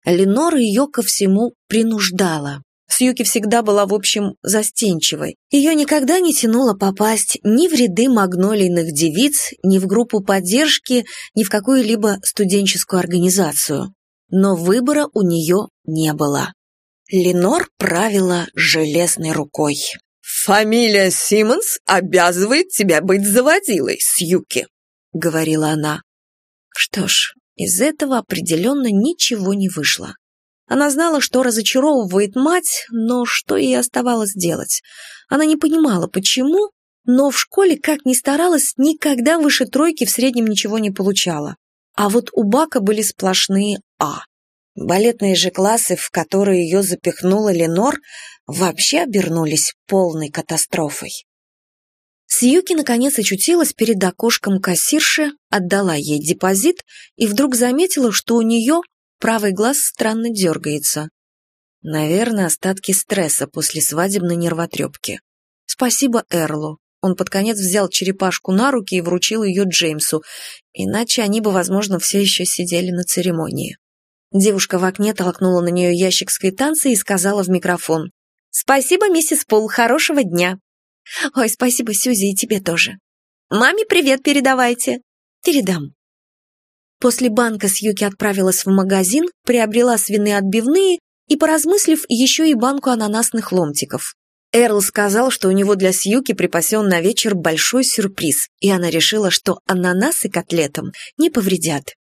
Speaker 1: Ленор ее ко всему принуждала. Сьюки всегда была, в общем, застенчивой. Ее никогда не тянуло попасть ни в ряды магнолийных девиц, ни в группу поддержки, ни в какую-либо студенческую организацию. Но выбора у нее не было. Ленор правила железной рукой.
Speaker 2: «Фамилия Симмонс обязывает тебя быть заводилой, Сьюки», — говорила она.
Speaker 1: Что ж, из этого определенно ничего не вышло. Она знала, что разочаровывает мать, но что ей оставалось делать? Она не понимала, почему, но в школе, как ни старалась, никогда выше тройки в среднем ничего не получала. А вот у Бака были сплошные «А». Балетные же классы, в которые ее запихнула Ленор, вообще обернулись полной катастрофой. Сьюки наконец очутилась перед окошком кассирши, отдала ей депозит и вдруг заметила, что у нее Правый глаз странно дергается. Наверное, остатки стресса после свадебной нервотрепки. Спасибо Эрлу. Он под конец взял черепашку на руки и вручил ее Джеймсу, иначе они бы, возможно, все еще сидели на церемонии. Девушка в окне толкнула на нее ящик с квитанцией и сказала в микрофон. «Спасибо, миссис Пол, хорошего дня!» «Ой, спасибо, Сюзи, и тебе тоже!» «Маме привет передавайте!» «Передам!» После банка Сьюки отправилась в магазин, приобрела свиные отбивные и, поразмыслив, еще и банку ананасных ломтиков. Эрл сказал, что у него для Сьюки припасен на вечер большой сюрприз, и она решила, что ананасы котлетам не повредят.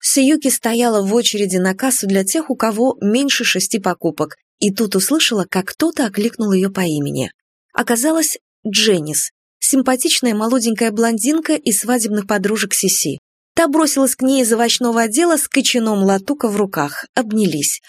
Speaker 1: Сьюки стояла в очереди на кассу для тех, у кого меньше шести покупок, и тут услышала, как кто-то окликнул ее по имени. Оказалось, Дженнис, симпатичная молоденькая блондинка из свадебных подружек Сиси. Та бросилась к ней из овощного отдела с кочаном латука в руках, обнялись.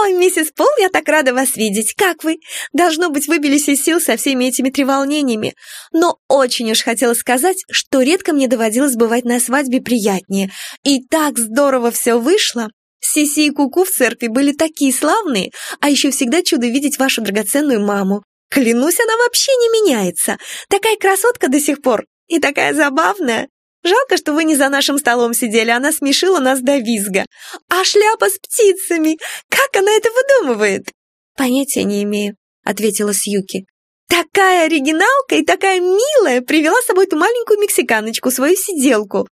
Speaker 1: «Ой, миссис Пол, я так рада вас видеть! Как вы? Должно быть, выбились из сил со всеми этими треволнениями. Но очень уж хотела сказать, что редко мне доводилось бывать на свадьбе приятнее. И так здорово все вышло. Сиси и Куку в церкви были такие славные, а еще всегда чудо видеть вашу драгоценную маму. Клянусь, она вообще не меняется. Такая красотка до сих пор. И такая забавная. Жалко, что вы не за нашим столом сидели, она смешила нас до визга. А шляпа с птицами, как она это выдумывает? Понятия не имею, ответила Сьюки. Такая оригиналка и такая милая привела с собой ту маленькую мексиканочку, свою сиделку.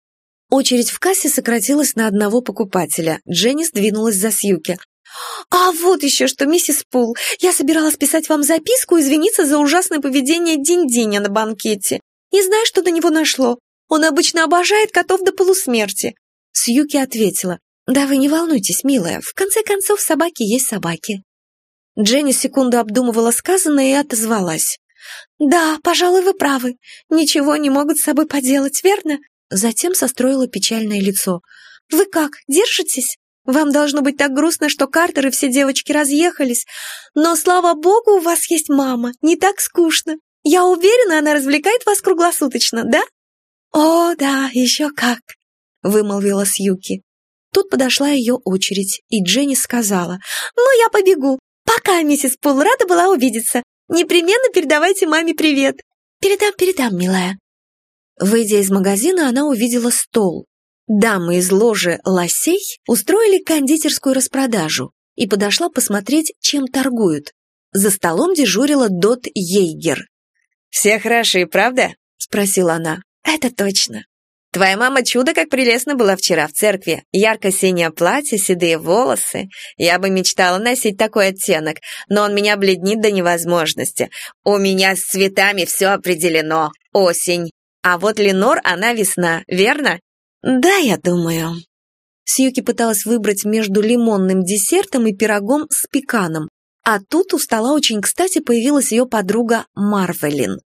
Speaker 1: Очередь в кассе сократилась на одного покупателя. Дженни сдвинулась за Сьюки. «А вот еще что, миссис Пул, я собиралась писать вам записку и извиниться за ужасное поведение Динь-Диня на банкете. Не знаю, что на него нашло. Он обычно обожает котов до полусмерти». Сьюки ответила, «Да вы не волнуйтесь, милая, в конце концов собаки есть собаки». Дженни секунду обдумывала сказанное и отозвалась. «Да, пожалуй, вы правы. Ничего не могут с собой поделать, верно?» Затем состроила печальное лицо. «Вы как, держитесь? Вам должно быть так грустно, что Картер и все девочки разъехались. Но, слава богу, у вас есть мама, не так скучно. Я уверена, она развлекает вас круглосуточно, да?» «О, да, еще как», — вымолвила Сьюки. Тут подошла ее очередь, и Дженни сказала, «Ну, я побегу. Пока, миссис Пул, рада была увидеться. Непременно передавайте маме привет». «Передам, передам, милая». Выйдя из магазина, она увидела стол. Дамы из ложи «Лосей» устроили кондитерскую распродажу и подошла посмотреть, чем торгуют. За столом дежурила Дот Ейгер.
Speaker 2: «Все хороши, правда?» — спросила она.
Speaker 1: «Это точно».
Speaker 2: «Твоя мама чудо как прелестно была вчера в церкви. Ярко-синее платье, седые волосы. Я бы мечтала носить такой оттенок, но он меня бледнит до невозможности. У меня с цветами все определено. Осень. А вот Ленор, она весна, верно?
Speaker 1: Да, я думаю. Сьюки пыталась выбрать между лимонным десертом и пирогом с пеканом, а тут у стола очень кстати появилась ее подруга Марвелин.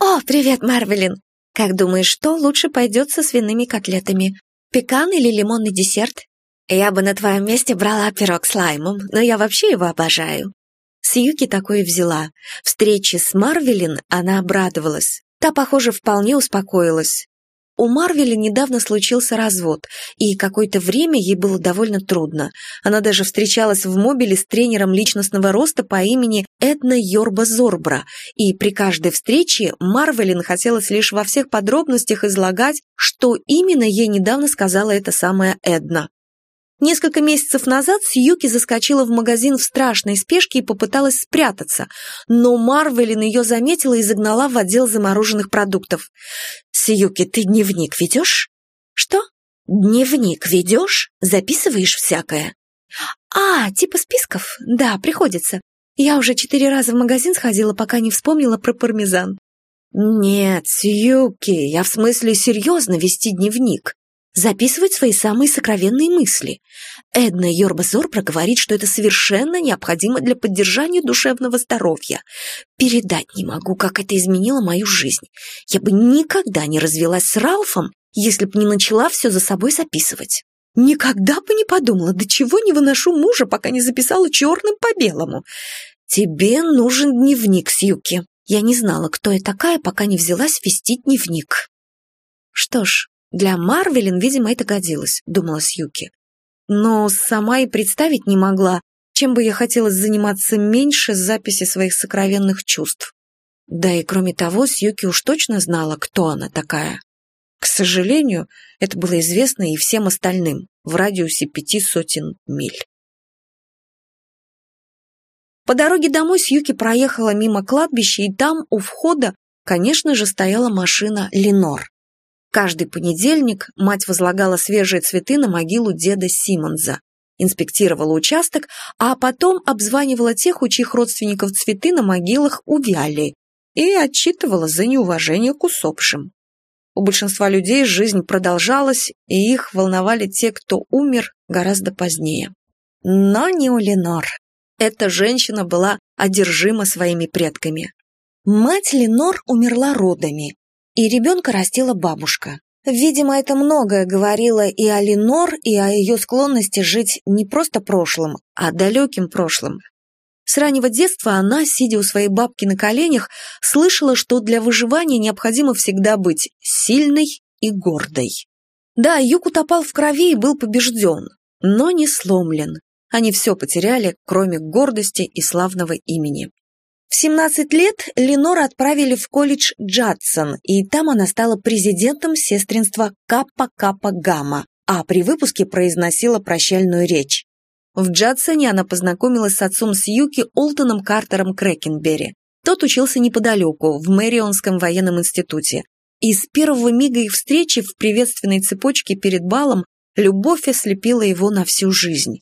Speaker 1: «О, привет, Марвелин! Как думаешь, что лучше пойдет со свиными котлетами? Пекан или лимонный десерт? Я бы на твоем месте брала пирог с лаймом, но я вообще его обожаю». Сьюки такое взяла. Встрече с Марвелин она обрадовалась. Та, похоже, вполне успокоилась. У Марвеля недавно случился развод, и какое-то время ей было довольно трудно. Она даже встречалась в мобиле с тренером личностного роста по имени Эдна Йорба Зорбра, и при каждой встрече Марвелин хотелось лишь во всех подробностях излагать, что именно ей недавно сказала эта самая Эдна. Несколько месяцев назад Сьюки заскочила в магазин в страшной спешке и попыталась спрятаться, но Марвелин ее заметила и загнала в отдел замороженных продуктов. «Сьюки, ты дневник ведешь?» «Что?» «Дневник ведешь? Записываешь всякое?» «А, типа списков? Да, приходится. Я уже четыре раза в магазин сходила, пока не вспомнила про пармезан». «Нет, Сьюки, я в смысле серьезно вести дневник записывать свои самые сокровенные мысли. Эдна Йорба-Зорбра говорит, что это совершенно необходимо для поддержания душевного здоровья. Передать не могу, как это изменило мою жизнь. Я бы никогда не развелась с Ралфом, если бы не начала все за собой записывать. Никогда бы не подумала, до чего не выношу мужа, пока не записала черным по белому. Тебе нужен дневник, Сьюки. Я не знала, кто я такая, пока не взялась вести дневник. Что ж, для Марвелин, видимо, это годилось, думала Сьюки. Но сама и представить не могла, чем бы я хотела заниматься меньше записи своих сокровенных чувств. Да и кроме того, Сьюки уж точно знала, кто она такая. К сожалению, это было известно и всем остальным в радиусе пяти сотен миль. По дороге домой Сьюки проехала мимо кладбища, и там, у входа, конечно же, стояла машина Ленор. Каждый понедельник мать возлагала свежие цветы на могилу деда Симонза, инспектировала участок, а потом обзванивала тех, у чьих родственников цветы на могилах увяли, и отчитывала за неуважение к усопшим. У большинства людей жизнь продолжалась, и их волновали те, кто умер гораздо позднее. Но не у Ленор. Эта женщина была одержима своими предками. Мать Ленор умерла родами, и ребенка растила бабушка. Видимо, это многое говорило и о Ленор, и о ее склонности жить не просто прошлым, а далеким прошлым. С раннего детства она, сидя у своей бабки на коленях, слышала, что для выживания необходимо всегда быть сильной и гордой. Да, юг утопал в крови и был побежден, но не сломлен. Они все потеряли, кроме гордости и славного имени. В 17 лет Ленор отправили в колледж Джадсон, и там она стала президентом сестринства Каппа Каппа Гамма, а при выпуске произносила прощальную речь. В Джадсоне она познакомилась с отцом Сьюки Олтоном Картером Крэкенберри. Тот учился неподалеку, в Мэрионском военном институте. И с первого мига их встречи в приветственной цепочке перед балом любовь ослепила его на всю жизнь.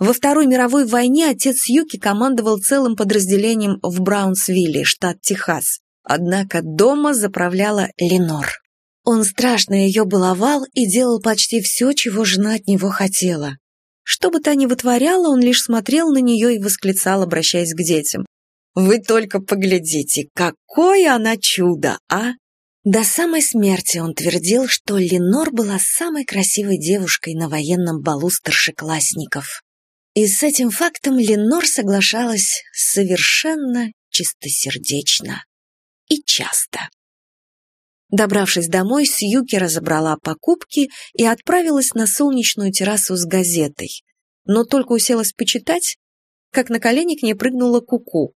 Speaker 1: Во Второй мировой войне отец Юки командовал целым подразделением в Браунсвилле, штат Техас. Однако дома заправляла Ленор. Он страшно ее баловал и делал почти все, чего жена от него хотела. Что бы та ни вытворяла, он лишь смотрел на нее и восклицал, обращаясь к детям. «Вы только поглядите, какое она чудо, а!» До самой смерти он твердил, что Ленор была самой красивой девушкой на военном балу старшеклассников. И с этим фактом Ленор соглашалась совершенно чистосердечно и часто. Добравшись домой, Сьюки разобрала покупки и отправилась на солнечную террасу с газетой. Но только уселась почитать, как на колени к ней прыгнула Куку. -ку.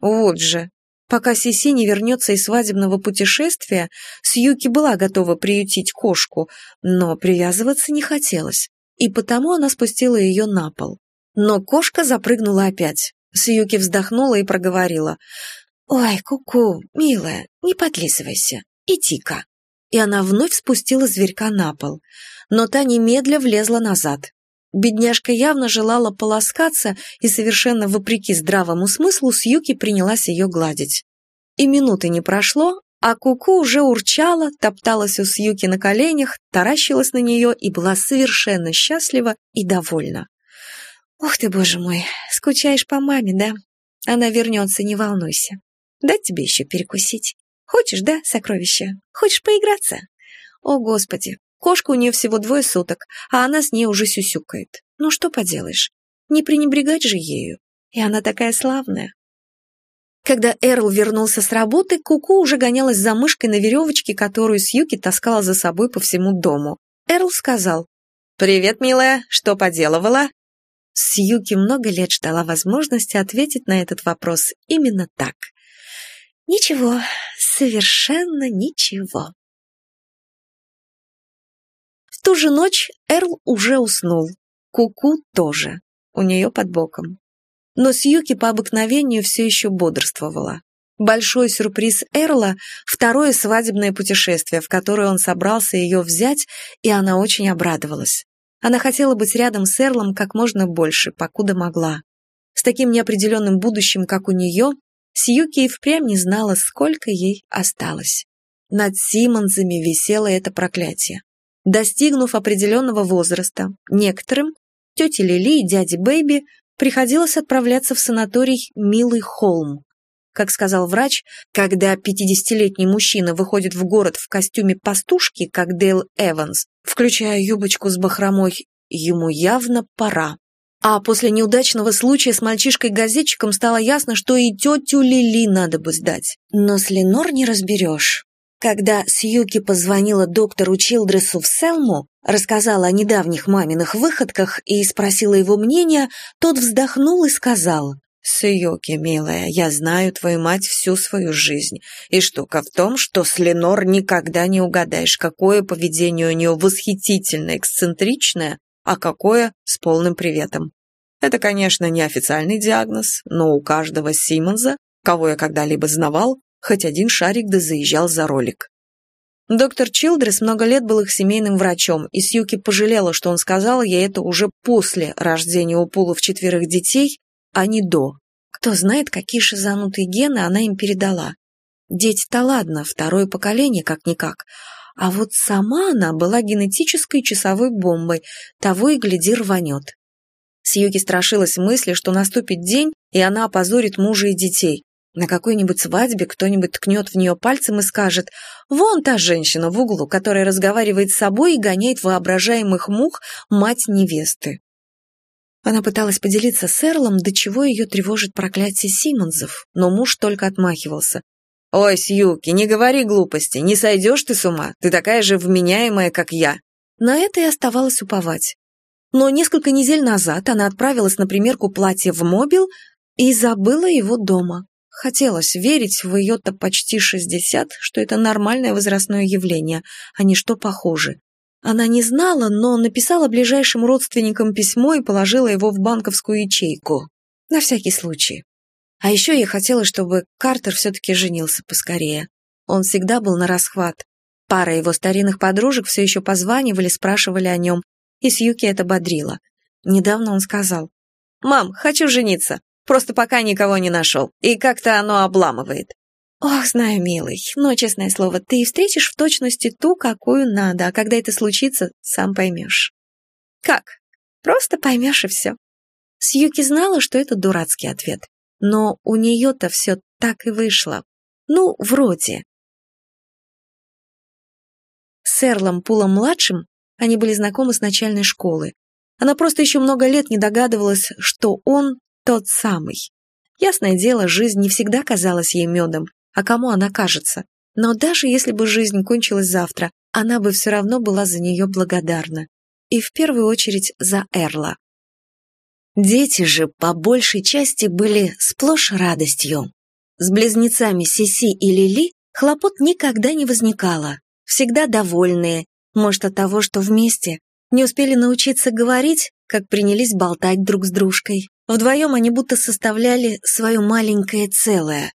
Speaker 1: Вот же, пока Сиси не вернется из свадебного путешествия, Сьюки была готова приютить кошку, но привязываться не хотелось, и потому она спустила ее на пол. Но кошка запрыгнула опять. Сьюки вздохнула и проговорила. «Ой, Куку, -ку, милая, не подлизывайся, иди-ка». И она вновь спустила зверька на пол. Но та немедля влезла назад. Бедняжка явно желала полоскаться, и совершенно вопреки здравому смыслу Сьюки принялась ее гладить. И минуты не прошло, а Куку -ку уже урчала, топталась у Сьюки на коленях, таращилась на нее и была совершенно счастлива и довольна. «Ух ты, боже мой, скучаешь по маме, да? Она вернется, не волнуйся. Дать тебе еще перекусить? Хочешь, да, сокровище? Хочешь поиграться? О, Господи, кошка у нее всего двое суток, а она с ней уже сюсюкает. Ну что поделаешь, не пренебрегать же ею. И она такая славная. Когда Эрл вернулся с работы, Куку -ку уже гонялась за мышкой на веревочке, которую Сьюки таскала за собой по всему дому. Эрл сказал, «Привет, милая, что поделывала?» Сьюки много лет ждала возможности ответить на этот вопрос именно так. Ничего, совершенно ничего. В ту же ночь Эрл уже уснул. Куку -ку тоже, у нее под боком. Но Сьюки по обыкновению все еще бодрствовала. Большой сюрприз Эрла – второе свадебное путешествие, в которое он собрался ее взять, и она очень обрадовалась. Она хотела быть рядом с Эрлом как можно больше, покуда могла. С таким неопределенным будущим, как у нее, Сьюки и впрямь не знала, сколько ей осталось. Над Симонзами висело это проклятие. Достигнув определенного возраста, некоторым, тете Лили и дяде Бэйби, приходилось отправляться в санаторий «Милый холм». Как сказал врач, когда 50-летний мужчина выходит в город в костюме пастушки, как Дейл Эванс, включая юбочку с бахромой, ему явно пора. А после неудачного случая с мальчишкой-газетчиком стало ясно, что и тетю Лили надо бы сдать. Но с Ленор не разберешь. Когда Сьюки позвонила доктору Чилдресу в Селму, рассказала о недавних маминых выходках и спросила его мнения, тот вздохнул и сказал, «Сьюки, милая, я знаю твою мать всю свою жизнь, и штука в том, что с Ленор никогда не угадаешь, какое поведение у нее восхитительно эксцентричное, а какое с полным приветом. Это, конечно, не официальный диагноз, но у каждого Симмонса, кого я когда-либо знавал, хоть один шарик да заезжал за ролик. Доктор Чилдрес много лет был их семейным врачом, и Сьюки пожалела, что он сказал ей это уже после рождения у Пулов четверых детей, а не до. Кто знает, какие шизанутые гены она им передала. Дети-то ладно, второе поколение как-никак, а вот сама она была генетической часовой бомбой, того и гляди рванет. Сьюки страшилась мысли, что наступит день, и она опозорит мужа и детей. На какой-нибудь свадьбе кто-нибудь ткнет в нее пальцем и скажет «Вон та женщина в углу, которая разговаривает с собой и гоняет воображаемых мух мать невесты». Она пыталась поделиться с Эрлом, до чего ее тревожит проклятие Симмонсов, но муж только отмахивался. «Ой, Сьюки, не говори глупости, не сойдешь ты с ума, ты такая же вменяемая, как я». На это и оставалось уповать. Но несколько недель назад она отправилась на примерку платья в Мобил и забыла его дома. Хотелось верить в ее-то почти 60, что это нормальное возрастное явление, а не что похоже. Она не знала, но написала ближайшим родственникам письмо и положила его в банковскую ячейку. На всякий случай. А еще ей хотелось, чтобы Картер все-таки женился поскорее. Он всегда был на расхват. Пара его старинных подружек все еще позванивали, спрашивали о нем, и Сьюки это бодрило. Недавно он сказал, «Мам, хочу жениться. Просто пока никого не нашел. И как-то оно обламывает». «Ох, знаю, милый, но, честное слово, ты встретишь в точности ту, какую надо, а когда это случится, сам поймешь». «Как?» «Просто поймешь и все». Сьюки знала, что это дурацкий ответ, но у нее-то все так и вышло. Ну, вроде. С Эрлом Пулом-младшим они были знакомы с начальной школы. Она просто еще много лет не догадывалась, что он тот самый. Ясное дело, жизнь не всегда казалась ей медом, а кому она кажется. Но даже если бы жизнь кончилась завтра, она бы все равно была за нее благодарна. И в первую очередь за Эрла. Дети же по большей части были сплошь радостью. С близнецами Сиси и Лили хлопот никогда не возникало. Всегда довольные, может от того, что вместе, не успели научиться говорить, как принялись болтать друг с дружкой. Вдвоем они будто составляли свое маленькое целое.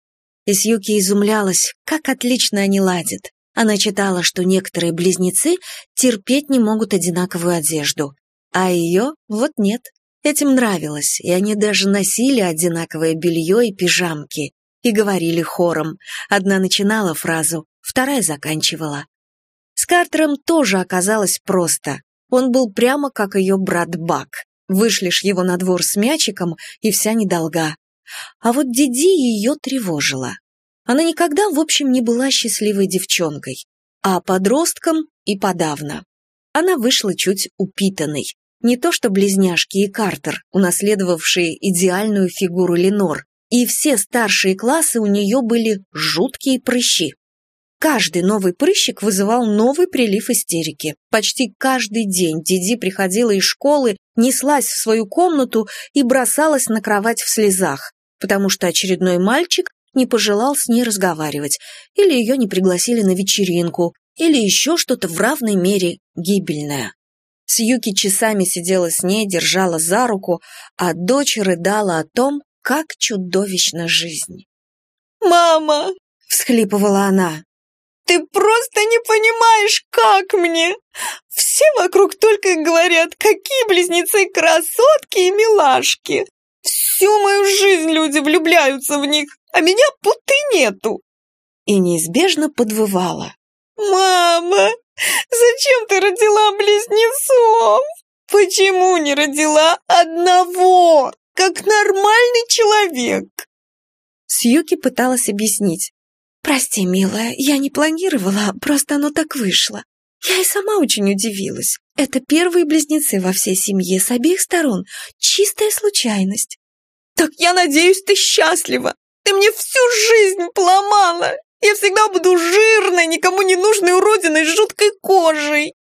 Speaker 1: И Сьюки изумлялась, как отлично они ладят. Она читала, что некоторые близнецы терпеть не могут одинаковую одежду, а ее вот нет. Этим нравилось, и они даже носили одинаковое белье и пижамки, и говорили хором. Одна начинала фразу, вторая заканчивала. С Картером тоже оказалось просто. Он был прямо как ее брат Бак. Вышлешь его на двор с мячиком, и вся недолга. А вот Диди ее тревожила. Она никогда, в общем, не была счастливой девчонкой, а подростком и подавно. Она вышла чуть упитанной, не то что близняшки и Картер, унаследовавшие идеальную фигуру Ленор, и все старшие классы у нее были жуткие прыщи. Каждый новый прыщик вызывал новый прилив истерики. Почти каждый день Диди приходила из школы, неслась в свою комнату и бросалась на кровать в слезах, потому что очередной мальчик не пожелал с ней разговаривать, или ее не пригласили на вечеринку, или еще что-то в равной мере гибельное. Сьюки часами сидела с ней, держала за руку, а дочь рыдала о том, как чудовищна жизнь.
Speaker 2: «Мама!»
Speaker 1: — всхлипывала она.
Speaker 2: «Ты просто не понимаешь, как мне! Все вокруг только говорят, какие близнецы красотки и милашки! Всю мою жизнь люди влюбляются в них, а меня будто нету!»
Speaker 1: И неизбежно подвывала.
Speaker 2: «Мама, Зачем ты родила близнецов? Почему не родила одного, как нормальный человек?»
Speaker 1: Сьюки пыталась объяснить. «Прости, милая, я не планировала, просто оно так вышло. Я и сама очень удивилась. Это первые близнецы во всей семье с обеих сторон. Чистая случайность».
Speaker 2: «Так я надеюсь, ты счастлива. Ты мне всю жизнь поломала. Я всегда буду жирной, никому не нужной уродиной с жуткой кожей!»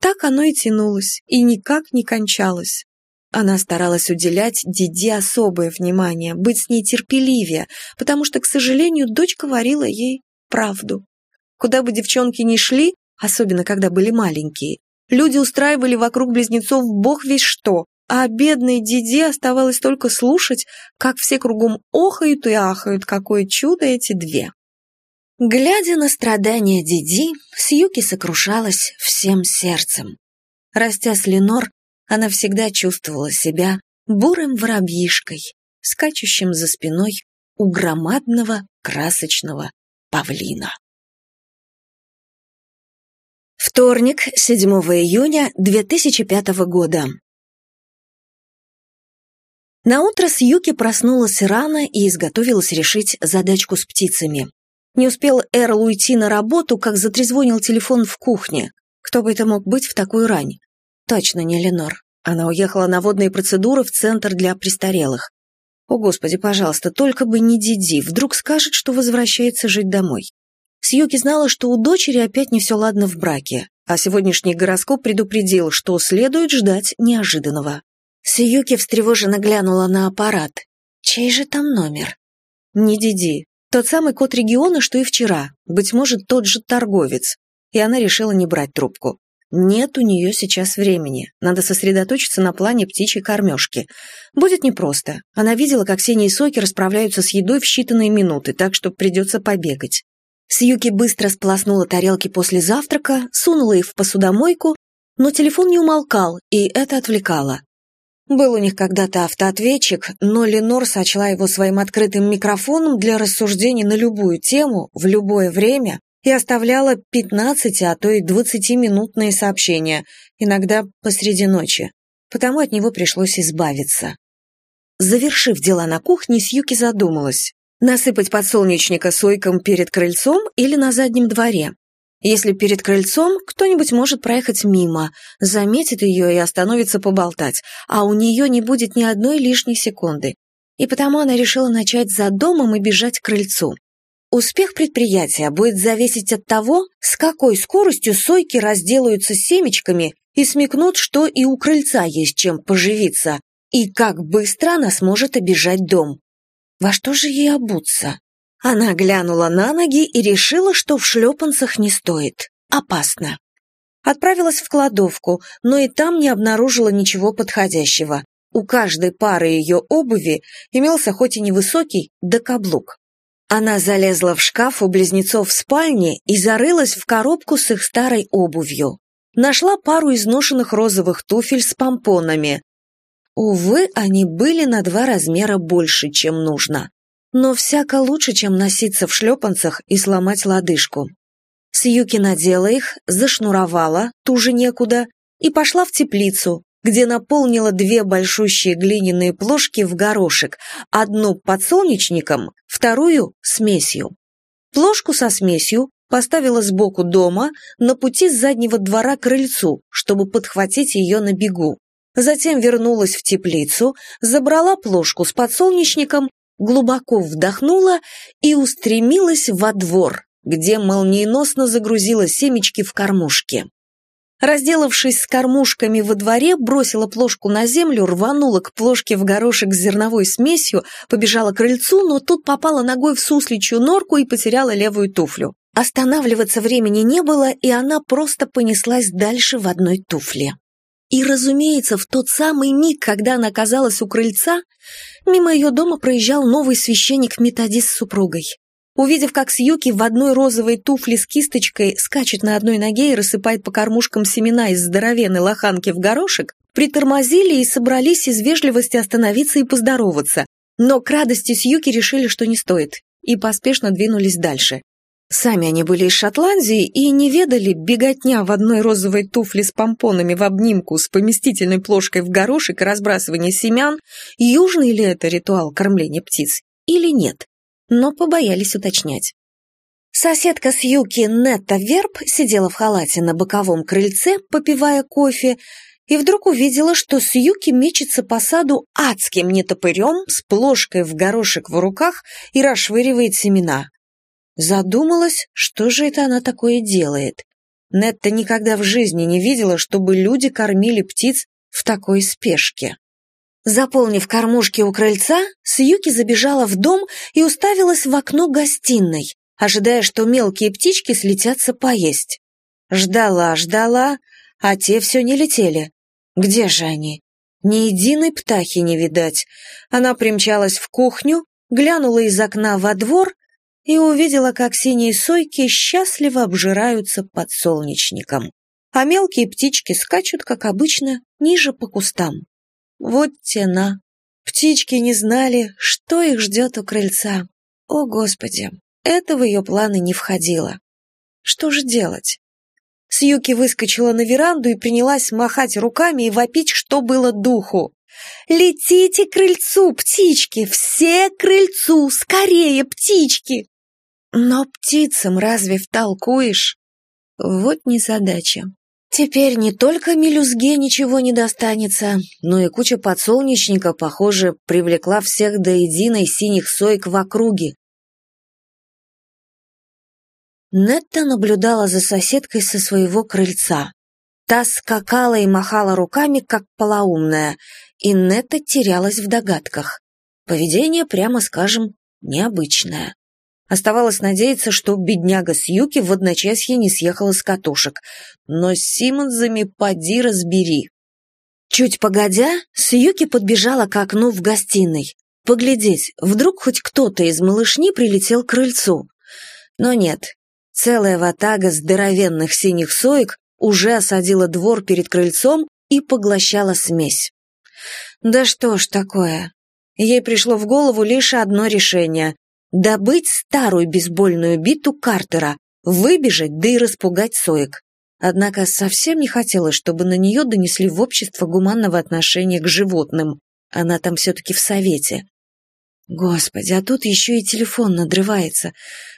Speaker 1: Так оно и тянулось, и никак не кончалось. Она старалась уделять Диди особое внимание, быть с ней терпеливее, потому что, к сожалению, дочь говорила ей правду. Куда бы девчонки ни шли, особенно когда были маленькие, люди устраивали вокруг близнецов бог весь что, а бедной Диди оставалось только слушать, как все кругом охают и ахают, какое чудо эти две. Глядя на страдания Диди, Сьюки сокрушалась всем сердцем. Растя с Ленор, она всегда чувствовала себя бурым воробьишкой, скачущим за спиной у громадного красочного павлина. Вторник, 7 июня 2005 года. Наутро Сьюки проснулась рано и изготовилась решить задачку с птицами. Не успел Эрл уйти на работу, как затрезвонил телефон в кухне. Кто бы это мог быть в такую рань? Точно не Ленор. Она уехала на водные процедуры в центр для престарелых. О, Господи, пожалуйста, только бы не Диди, вдруг скажет, что возвращается жить домой. Сьюки знала, что у дочери опять не все ладно в браке, а сегодняшний гороскоп предупредил, что следует ждать неожиданного. Сьюки встревоженно глянула на аппарат. Чей же там номер? Не Диди, тот самый код региона, что и вчера, быть может, тот же торговец. И она решила не брать трубку. Нет у нее сейчас времени, надо сосредоточиться на плане птичьей кормежки. Будет непросто. Она видела, как синие соки расправляются с едой в считанные минуты, так что придется побегать. Сьюки быстро сполоснула тарелки после завтрака, сунула их в посудомойку, но телефон не умолкал, и это отвлекало. Был у них когда-то автоответчик, но Ленор сочла его своим открытым микрофоном для рассуждений на любую тему, в любое время, и оставляла 15, а то и 20-минутные сообщения, иногда посреди ночи. Потому от него пришлось избавиться. Завершив дела на кухне, Сьюки задумалась, насыпать подсолнечника сойком перед крыльцом или на заднем дворе. Если перед крыльцом, кто-нибудь может проехать мимо, заметит ее и остановится поболтать, а у нее не будет ни одной лишней секунды. И потому она решила начать за домом и бежать к крыльцу. Успех предприятия будет зависеть от того, с какой скоростью сойки разделаются семечками и смекнут, что и у крыльца есть чем поживиться, и как быстро она сможет обижать дом. Во что же ей обуться? Она глянула на ноги и решила, что в шлепанцах не стоит. Опасно. Отправилась в кладовку, но и там не обнаружила ничего подходящего. У каждой пары ее обуви имелся хоть и невысокий, да каблук. Она залезла в шкаф у близнецов в спальне и зарылась в коробку с их старой обувью. Нашла пару изношенных розовых туфель с помпонами, Увы, они были на два размера больше, чем нужно. Но всяко лучше, чем носиться в шлепанцах и сломать лодыжку. Сьюки надела их, зашнуровала, туже некуда, и пошла в теплицу, где наполнила две большущие глиняные плошки в горошек, одну подсолнечником, вторую — смесью. Плошку со смесью поставила сбоку дома на пути с заднего двора к крыльцу, чтобы подхватить ее на бегу. Затем вернулась в теплицу, забрала плошку с подсолнечником, глубоко вдохнула и устремилась во двор, где молниеносно загрузила семечки в кормушки. Разделавшись с кормушками во дворе, бросила плошку на землю, рванула к плошке в горошек с зерновой смесью, побежала к крыльцу, но тут попала ногой в сусличью норку и потеряла левую туфлю. Останавливаться времени не было, и она просто понеслась дальше в одной туфле. И, разумеется, в тот самый миг, когда она оказалась у крыльца, мимо ее дома проезжал новый священник-методист с супругой. Увидев, как Сьюки в одной розовой туфле с кисточкой скачет на одной ноге и рассыпает по кормушкам семена из здоровенной лоханки в горошек, притормозили и собрались из вежливости остановиться и поздороваться. Но к радости Сьюки решили, что не стоит, и поспешно двинулись дальше. Сами они были из Шотландии и не ведали беготня в одной розовой туфле с помпонами в обнимку с поместительной плошкой в горошек и разбрасывание семян, южный ли это ритуал кормления птиц или нет, но побоялись уточнять. Соседка с Юки Нетта Верб сидела в халате на боковом крыльце, попивая кофе, и вдруг увидела, что Сьюки мечется по саду адским нетопырем с плошкой в горошек в руках и расшвыривает семена. Задумалась, что же это она такое делает. Нетта никогда в жизни не видела, чтобы люди кормили птиц в такой спешке. Заполнив кормушки у крыльца, Сьюки забежала в дом и уставилась в окно гостиной, ожидая, что мелкие птички слетятся поесть. Ждала, ждала, а те все не летели. Где же они? Ни единой птахи не видать. Она примчалась в кухню, глянула из окна во двор и увидела, как синие сойки счастливо обжираются под солнечником, а мелкие птички скачут, как обычно, ниже по кустам. Вот тена. Птички не знали, что их ждет у крыльца. О, Господи, это в ее планы не входило. Что же делать? Сьюки выскочила на веранду и принялась махать руками и вопить, что было духу. «Летите к крыльцу, птички! Все к крыльцу! Скорее, птички!» Но птицам разве втолкуешь? Вот незадача. Теперь не только мелюзге ничего не достанется, но и куча подсолнечника, похоже, привлекла всех до единой синих сойк в округе. Нетта наблюдала за соседкой со своего крыльца. Та скакала и махала руками, как полоумная, и Нетта терялась в догадках. Поведение, прямо скажем, необычное. Оставалось надеяться, что бедняга Сьюки в одночасье не съехала с катушек. Но с Симмонсами поди разбери. Чуть погодя, Сьюки подбежала к окну в гостиной. Поглядеть, вдруг хоть кто-то из малышни прилетел к крыльцу. Но нет, целая ватага здоровенных синих соек уже осадила двор перед крыльцом и поглощала смесь. Да что ж такое? Ей пришло в голову лишь одно решение — добыть старую бейсбольную биту Картера, выбежать, да и распугать соек. Однако совсем не хотелось, чтобы на нее донесли в общество гуманного отношения к животным. Она там все-таки в совете. Господи, а тут еще и телефон надрывается.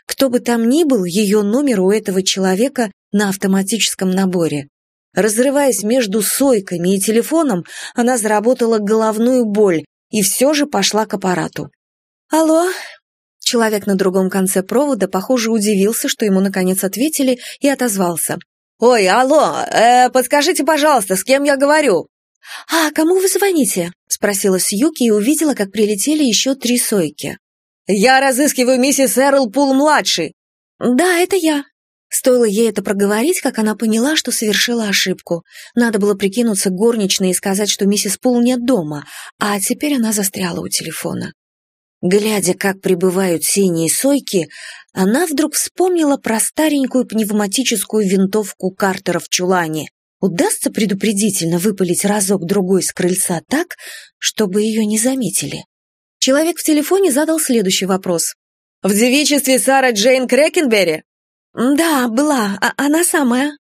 Speaker 1: Кто бы там ни был, ее номер у этого человека на автоматическом наборе. Разрываясь между сойками и телефоном, она заработала головную боль и все же пошла к аппарату. «Алло?» Человек на другом конце провода, похоже, удивился, что ему наконец ответили, и отозвался. «Ой, алло, э, подскажите, пожалуйста, с кем я говорю?» «А кому вы звоните?» — спросила Сьюки и увидела, как прилетели еще три сойки. «Я разыскиваю миссис Эрл Пул-младший». «Да, это я», Стоило ей это проговорить, как она поняла, что совершила ошибку. Надо было прикинуться горничной и сказать, что миссис Пул нет дома, а теперь она застряла у телефона. Глядя, как прибывают синие сойки, она вдруг вспомнила про старенькую пневматическую винтовку Картера в чулане. Удастся предупредительно выпалить разок-другой с крыльца так, чтобы ее не заметили? Человек в телефоне задал следующий вопрос. «В девичестве Сара Джейн Крэкенберри?» «Да, была, а она самая».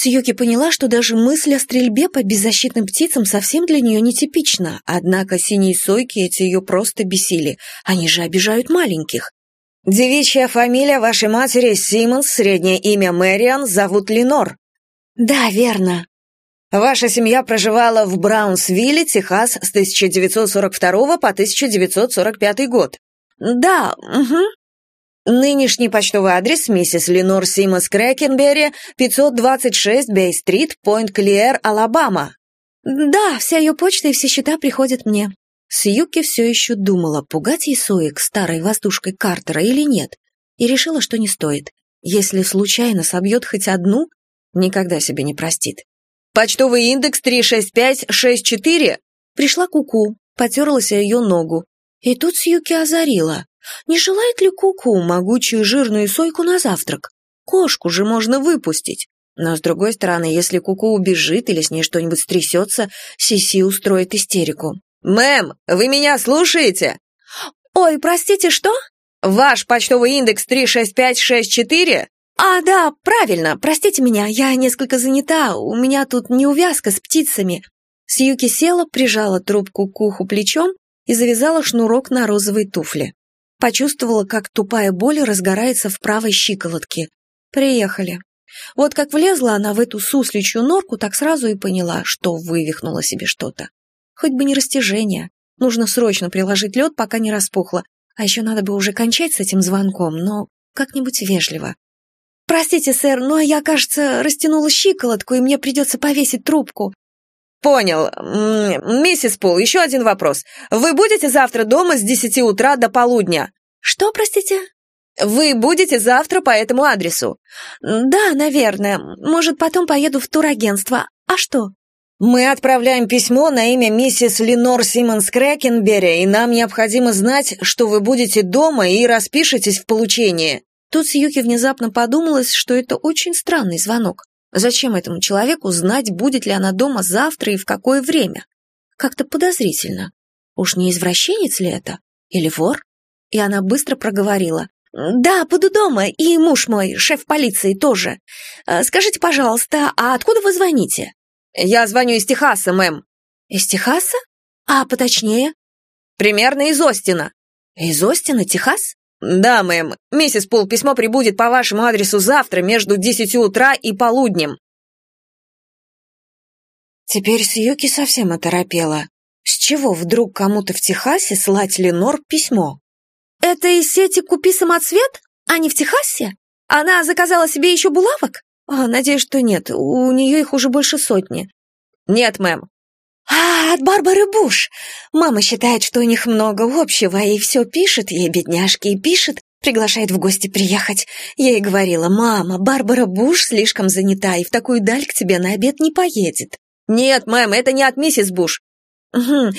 Speaker 1: Сьюки поняла, что даже мысль о стрельбе по беззащитным птицам совсем для нее нетипична, однако синие сойки эти ее просто бесили, они же обижают маленьких. «Девичья фамилия вашей матери Симмонс, среднее имя Мэриан, зовут Ленор». «Да, верно». «Ваша семья проживала в Браунсвилле, Техас, с 1942 по 1945 год». «Да, угу», Нынешний почтовый адрес миссис Ленор Симмонс Крэкенберри, 526 Бей-стрит, Пойнт-Клиэр, Алабама. Да, вся ее почта и все счета приходят мне. Сьюки все еще думала, пугать ей Соик старой воздушкой Картера или нет, и решила, что не стоит. Если случайно собьет хоть одну, никогда себе не простит. «Почтовый индекс 36564?» Пришла Куку, -ку, потерлась ее ногу. И тут Сьюки озарила. Не желает ли Куку -ку могучую жирную сойку на завтрак? Кошку же можно выпустить. Но, с другой стороны, если Куку -ку убежит или с ней что-нибудь стрясется, Сиси устроит истерику. «Мэм, вы меня слушаете?» «Ой, простите, что?» «Ваш почтовый индекс 36564?» «А, да, правильно, простите меня, я несколько занята, у меня тут неувязка с птицами». Сьюки села, прижала трубку к уху плечом и завязала шнурок на розовой туфле. Почувствовала, как тупая боль разгорается в правой щиколотке. Приехали. Вот как влезла она в эту сусличью норку, так сразу и поняла, что вывихнула себе что-то. Хоть бы не растяжение. Нужно срочно приложить лед, пока не распухло. А еще надо бы уже кончать с этим звонком, но как-нибудь вежливо. «Простите, сэр, но я, кажется, растянула щиколотку, и мне придется повесить трубку». «Понял. Миссис Пул, еще один вопрос. Вы будете завтра дома с десяти утра до полудня?» «Что, простите?» «Вы будете завтра по этому адресу?» «Да, наверное. Может, потом поеду в турагентство. А что?» «Мы отправляем письмо на имя миссис Ленор Симмонс Крэкенберри, и нам необходимо знать, что вы будете дома и распишетесь в получении». Тут Сьюки внезапно подумалось, что это очень странный звонок. Зачем этому человеку знать, будет ли она дома завтра и в какое время? Как-то подозрительно. Уж не извращенец ли это? Или вор? И она быстро проговорила. «Да, буду дома, и муж мой, шеф полиции, тоже. Э, скажите, пожалуйста, а откуда вы звоните?» «Я звоню из Техаса, мэм». «Из Техаса? А поточнее?» «Примерно из Остина». «Из Остина, Техас?» «Да, мэм. Миссис Пул, письмо прибудет по вашему адресу завтра между десятью утра и полуднем». Теперь Сьюки совсем оторопела. С чего вдруг кому-то в Техасе слать Ленор письмо? «Это из сети «Купи самоцвет»? А не в Техасе? Она заказала себе еще булавок? А, надеюсь, что нет, у нее их уже больше сотни». «Нет, мэм, «А, от Барбары Буш! Мама считает, что у них много общего, и все пишет ей, бедняжки, и пишет, приглашает в гости приехать. Я ей говорила, мама, Барбара Буш слишком занята и в такую даль к тебе на обед не поедет». «Нет, мэм, это не от миссис Буш». «Угу,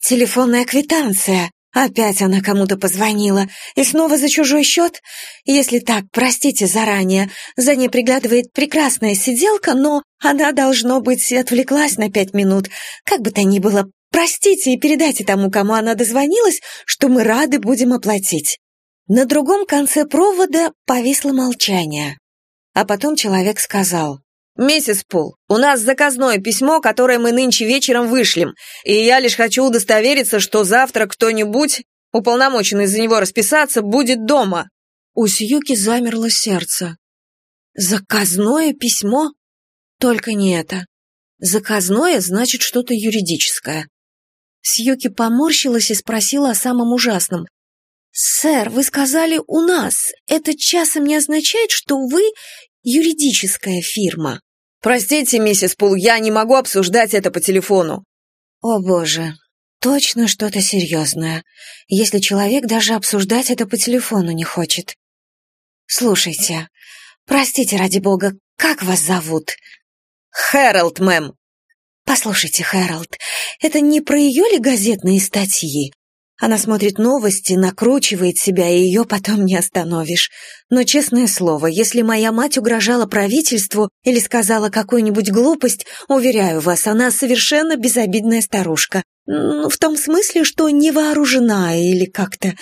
Speaker 1: телефонная квитанция. Опять она кому-то позвонила. И снова за чужой счет? Если так, простите заранее. За ней приглядывает прекрасная сиделка, но она, должно быть, отвлеклась на пять минут. Как бы то ни было, Простите и передайте тому, кому она дозвонилась, что мы рады будем оплатить». На другом конце провода повисло молчание. А потом человек сказал,
Speaker 2: «Миссис Пул, у нас заказное письмо, которое мы нынче вечером вышлем, и я лишь хочу удостовериться, что завтра кто-нибудь, уполномоченный за него расписаться, будет дома».
Speaker 1: У Сьюки замерло сердце. «Заказное письмо? Только не это. Заказное значит что-то юридическое». Сьюки поморщилась и спросила о самом ужасном. «Сэр, вы сказали «у нас». Это часом не означает, что вы юридическая фирма?»
Speaker 2: «Простите, миссис Пул, я не могу обсуждать это по телефону».
Speaker 1: «О, боже, точно что-то серьезное, если человек даже обсуждать это по телефону не хочет. Слушайте, простите, ради бога, как вас зовут?»
Speaker 2: «Хэролд, мэм».
Speaker 1: «Послушайте, Хэролд, это не про ее ли газетные статьи? Она смотрит новости, накручивает себя, и ее потом не остановишь. Но, честное слово, если моя мать угрожала правительству или сказала какую-нибудь глупость, уверяю вас, она совершенно безобидная старушка. В том смысле, что не вооружена или как-то...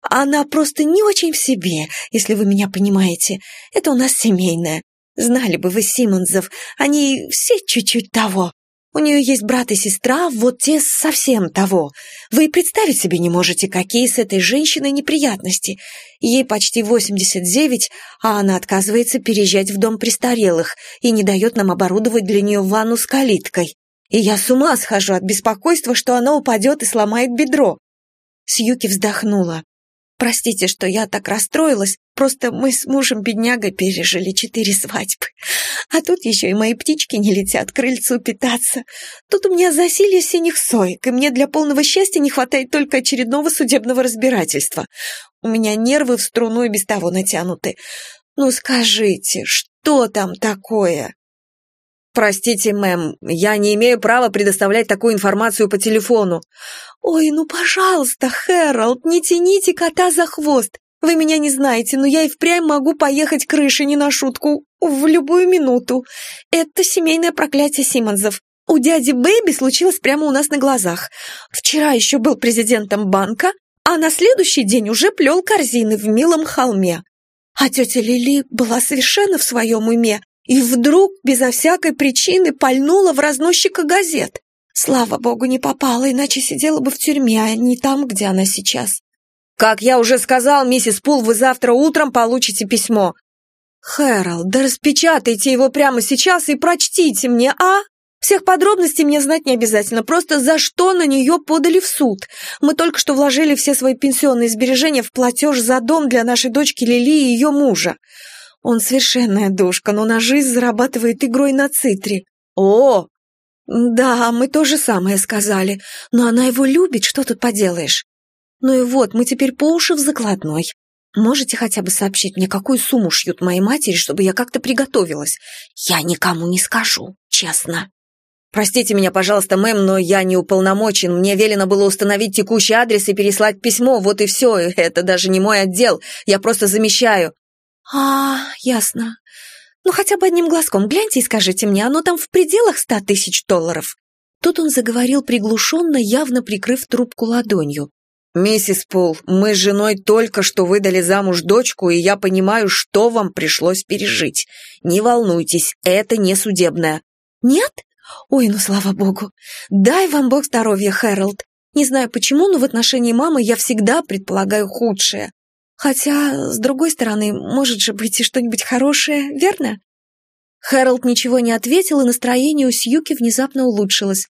Speaker 1: Она просто не очень в себе, если вы меня понимаете. Это у нас семейное. Знали бы вы Симонзов, они все чуть-чуть того. У нее есть брат и сестра, вот те совсем того. Вы и представить себе не можете, какие с этой женщиной неприятности. Ей почти 89, а она отказывается переезжать в дом престарелых и не дает нам оборудовать для нее ванну с калиткой. И я с ума схожу от беспокойства, что она упадет и сломает бедро. Сьюки вздохнула. Простите, что я так расстроилась, просто мы с мужем-беднягой пережили четыре свадьбы. А тут еще и мои птички не летят к крыльцу питаться. Тут у меня засилье синих соек, и мне для полного счастья не хватает только очередного судебного разбирательства. У меня нервы в струну и без того натянуты. Ну скажите, что там такое?»
Speaker 2: «Простите, мэм, я не имею права предоставлять такую информацию по телефону».
Speaker 1: «Ой, ну, пожалуйста, Хэролд, не тяните кота за хвост. Вы меня не знаете, но я и впрямь могу поехать крышей не на шутку, в любую минуту. Это семейное проклятие Симмонсов. У дяди Бэйби случилось прямо у нас на глазах. Вчера еще был президентом банка, а на следующий день уже плел корзины в милом холме. А тетя Лили была совершенно в своем уме и вдруг, безо всякой причины, пальнула в разносчика газет. Слава богу, не попала, иначе сидела бы в тюрьме, а не там, где она сейчас.
Speaker 2: «Как я уже сказал, миссис Пул, вы завтра утром получите письмо».
Speaker 1: «Хэролд, да распечатайте его прямо сейчас и прочтите мне, а?» Всех подробностей мне знать не обязательно, просто за что на нее подали в суд. Мы только что вложили все свои пенсионные сбережения в платеж за дом для нашей дочки Лили и ее мужа. Он совершенная душка, но на жизнь зарабатывает игрой на цитре.
Speaker 2: О!
Speaker 1: Да, мы то же самое сказали, но она его любит, что тут поделаешь? Ну и вот, мы теперь по уши в закладной. Можете хотя бы сообщить мне, какую сумму шьют моей матери, чтобы я как-то приготовилась? Я никому не скажу, честно.
Speaker 2: Простите меня, пожалуйста, мэм, но я не уполномочен. Мне велено было установить текущий адрес и переслать письмо, вот и все. Это даже не мой отдел, я просто замещаю.
Speaker 1: «А, ясно. Ну, хотя бы одним глазком гляньте и скажите мне, оно там в пределах ста тысяч долларов?» Тут он заговорил приглушенно, явно прикрыв трубку ладонью.
Speaker 2: «Миссис Пул, мы с женой только что выдали замуж дочку, и я понимаю, что вам пришлось пережить. Не волнуйтесь, это не судебное».
Speaker 1: «Нет? Ой, ну слава богу. Дай вам бог здоровья, Хэролд. Не знаю почему, но в отношении мамы я всегда предполагаю худшее. Хотя, с другой стороны, может же быть и что-нибудь хорошее, верно? Хэролд ничего не ответил, и настроение у Сьюки внезапно улучшилось.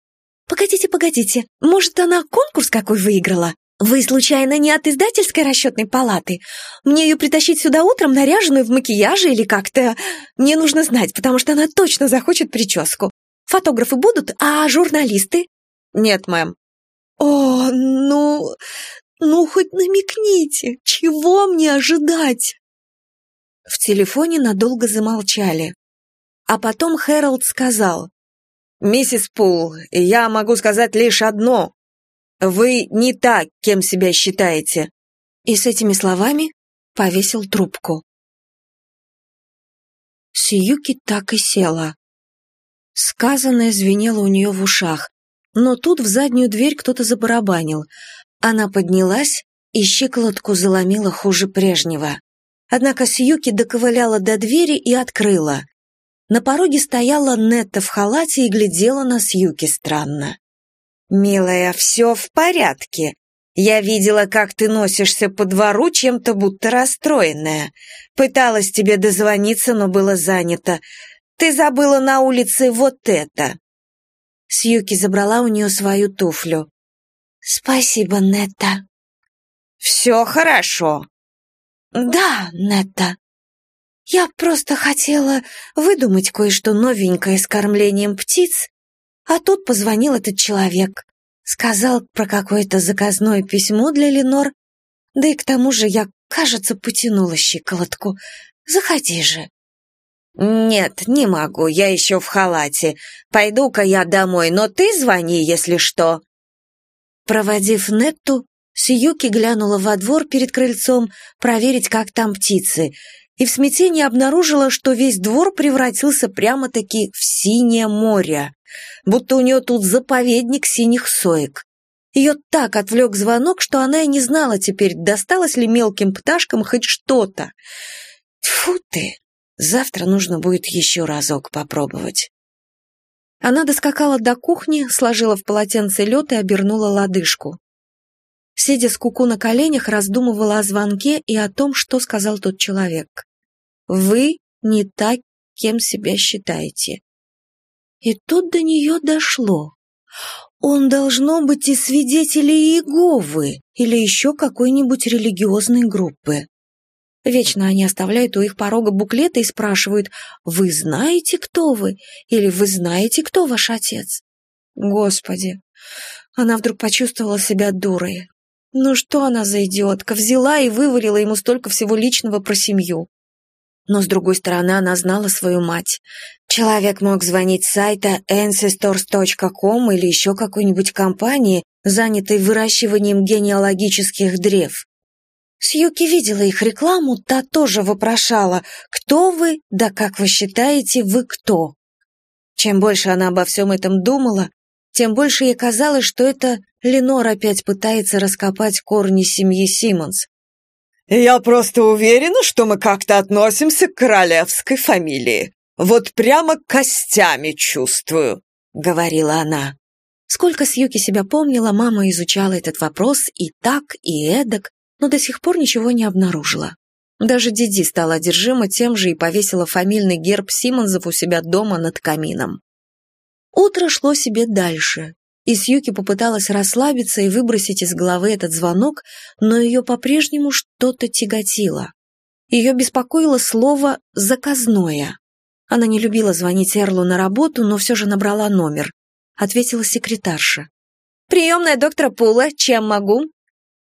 Speaker 1: «Погодите, погодите, может, она конкурс какой выиграла? Вы, случайно, не от издательской расчетной палаты? Мне ее притащить сюда утром, наряженную в макияже или как-то... Мне нужно знать, потому что она точно захочет прическу. Фотографы будут, а журналисты?»
Speaker 2: «Нет, мэм».
Speaker 1: «О, ну... Ну, хоть намекните, чего мне ожидать?» В телефоне надолго замолчали. А потом Хэролд сказал.
Speaker 2: «Миссис Пул, я могу сказать лишь одно. Вы не так, кем себя считаете».
Speaker 1: И с этими словами повесил трубку. Сиюки так и села. Сказанное звенело у нее в ушах. но тут в заднюю дверь кто-то забарабанил. Она поднялась и щиколотку заломила хуже прежнего. Однако Сьюки доковыляла до двери и открыла. На пороге стояла Нетта в халате и глядела на Сьюки странно. «Милая, все в порядке. Я видела, как ты носишься по двору, чем-то будто расстроенная. Пыталась тебе дозвониться, но было занято. Ты забыла на улице вот это». Сьюки забрала у нее свою туфлю. «Спасибо, Нетта». «Все хорошо». «Да, Нетта. Я просто хотела выдумать кое-что новенькое с кормлением птиц, а тут позвонил этот человек. Сказал про какое-то заказное письмо для Ленор, да и к тому же я, кажется, потянула щиколотку. Заходи же. «Нет, не могу, я еще в халате. Пойду-ка я домой, но ты звони, если что». Проводив Нетту, Сиюки глянула во двор перед крыльцом проверить, как там птицы, и в смятении обнаружила, что весь двор превратился прямо-таки в синее море, будто у нее тут заповедник синих соек. Ее так отвлек звонок, что она и не знала теперь, досталось ли мелким пташкам хоть что-то. Тьфу ты! Завтра нужно будет еще разок попробовать. Она доскакала до кухни, сложила в полотенце лед и обернула лодыжку. Сидя с куку на коленях, раздумывала о звонке и о том, что сказал тот человек. «Вы не так, кем себя считаете». И тут до нее дошло. Он должно быть и свидетелей Иеговы или еще какой-нибудь религиозной группы. Вечно они оставляют у их порога буклеты и спрашивают «Вы знаете, кто вы?» или «Вы знаете, кто ваш отец?» Господи! Она вдруг почувствовала себя дурой. Ну что она за идиотка, взяла и вывалила ему столько всего личного про семью. Но, с другой стороны, она знала свою мать. Человек мог звонить с сайта ancestors.com или еще какой-нибудь компании, занятой выращиванием генеалогических древ. Сьюки видела их рекламу, та тоже вопрошала «Кто вы? Да как вы считаете, вы кто?» Чем больше она обо всем этом думала, тем больше ей казалось, что это Ленор опять пытается раскопать корни семьи Симмонс.
Speaker 2: «Я просто уверена, что мы как-то относимся к королевской фамилии. Вот прямо костями чувствую», — говорила она.
Speaker 1: Сколько Сьюки себя помнила, мама изучала этот вопрос и так, и эдак, но до сих пор ничего не обнаружила. Даже Диди стала одержима тем же и повесила фамильный герб Симмонсов у себя дома над камином. Утро шло себе дальше, и Сьюки попыталась расслабиться и выбросить из головы этот звонок, но ее по-прежнему что-то тяготило. Ее беспокоило слово «заказное». Она не любила звонить Эрлу на работу, но все же набрала номер. Ответила секретарша. «Приемная доктора Пула, чем могу?»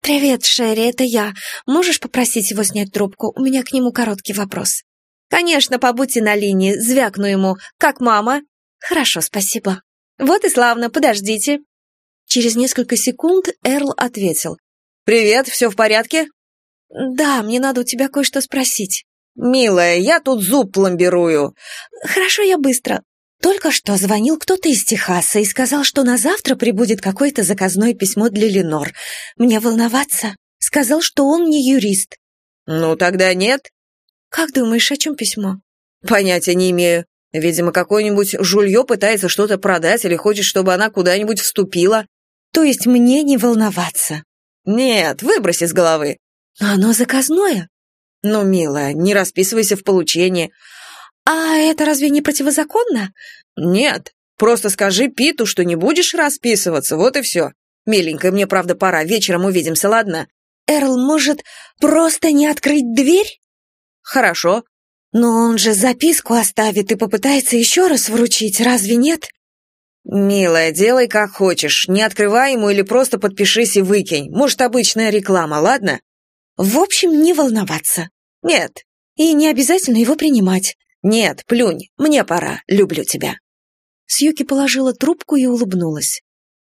Speaker 1: «Привет, Шерри, это я. Можешь попросить его снять трубку? У меня к нему короткий вопрос». «Конечно, побудьте на линии, звякну ему. Как мама?» «Хорошо, спасибо». «Вот и славно, подождите». Через несколько секунд Эрл ответил.
Speaker 2: «Привет, все в порядке?»
Speaker 1: «Да, мне надо у тебя кое-что спросить».
Speaker 2: «Милая, я тут зуб пломбирую».
Speaker 1: «Хорошо, я быстро. Только что звонил кто-то из Техаса и сказал, что на завтра прибудет какое-то заказное письмо для Ленор. Мне волноваться? Сказал, что он не юрист».
Speaker 2: «Ну, тогда нет».
Speaker 1: «Как думаешь, о чем письмо?»
Speaker 2: «Понятия не имею. Видимо, какое-нибудь жулье пытается что-то продать или хочет, чтобы она куда-нибудь вступила.
Speaker 1: То есть мне не волноваться?
Speaker 2: Нет, выбрось из головы.
Speaker 1: Но оно заказное.
Speaker 2: Ну, милая, не расписывайся в получении.
Speaker 1: А это разве не противозаконно?
Speaker 2: Нет, просто скажи Питу, что не будешь расписываться, вот и все. Миленькая, мне правда пора, вечером увидимся, ладно?
Speaker 1: Эрл, может, просто не открыть дверь?
Speaker 2: Хорошо,
Speaker 1: но он же записку оставит и попытается еще раз вручить, разве нет?
Speaker 2: «Милая, делай как хочешь. Не открывай ему или просто подпишись и выкинь. Может, обычная реклама, ладно?»
Speaker 1: «В общем, не волноваться».
Speaker 2: «Нет».
Speaker 1: «И не обязательно его принимать».
Speaker 2: «Нет, плюнь. Мне пора. Люблю тебя».
Speaker 1: Сьюки положила трубку и улыбнулась.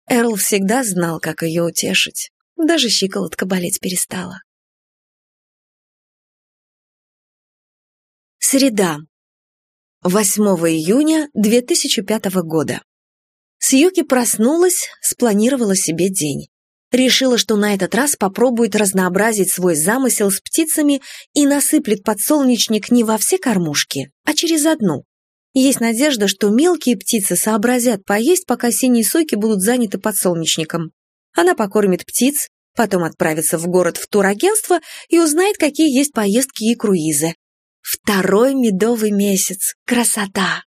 Speaker 1: Эрл всегда знал, как ее утешить. Даже щиколотка болеть перестала. Среда. 8 июня 2005 года. Сьюки проснулась, спланировала себе день. Решила, что на этот раз попробует разнообразить свой замысел с птицами и насыплет подсолнечник не во все кормушки, а через одну. Есть надежда, что мелкие птицы сообразят поесть, пока синие сойки будут заняты подсолнечником. Она покормит птиц, потом отправится в город в турагентство и узнает, какие есть поездки и круизы. Второй медовый месяц. Красота!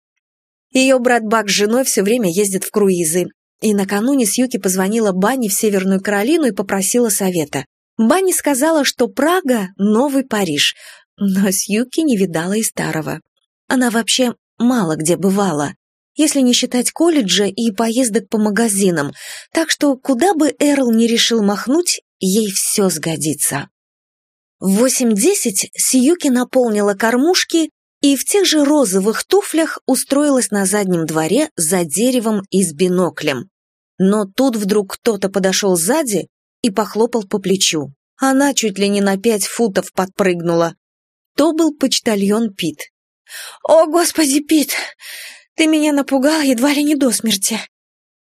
Speaker 1: Ее брат Бак с женой все время ездят в круизы. И накануне Сьюки позвонила Банни в Северную Каролину и попросила совета. Банни сказала, что Прага – новый Париж, но Сьюки не видала и старого. Она вообще мало где бывала, если не считать колледжа и поездок по магазинам, так что куда бы Эрл не решил махнуть, ей все сгодится. В 8.10 Сьюки наполнила кормушки и в тех же розовых туфлях устроилась на заднем дворе за деревом и с биноклем. Но тут вдруг кто-то подошел сзади и похлопал по плечу. Она чуть ли не на пять футов подпрыгнула. То был почтальон Пит. «О, господи, Пит! Ты меня напугал едва ли не до смерти!»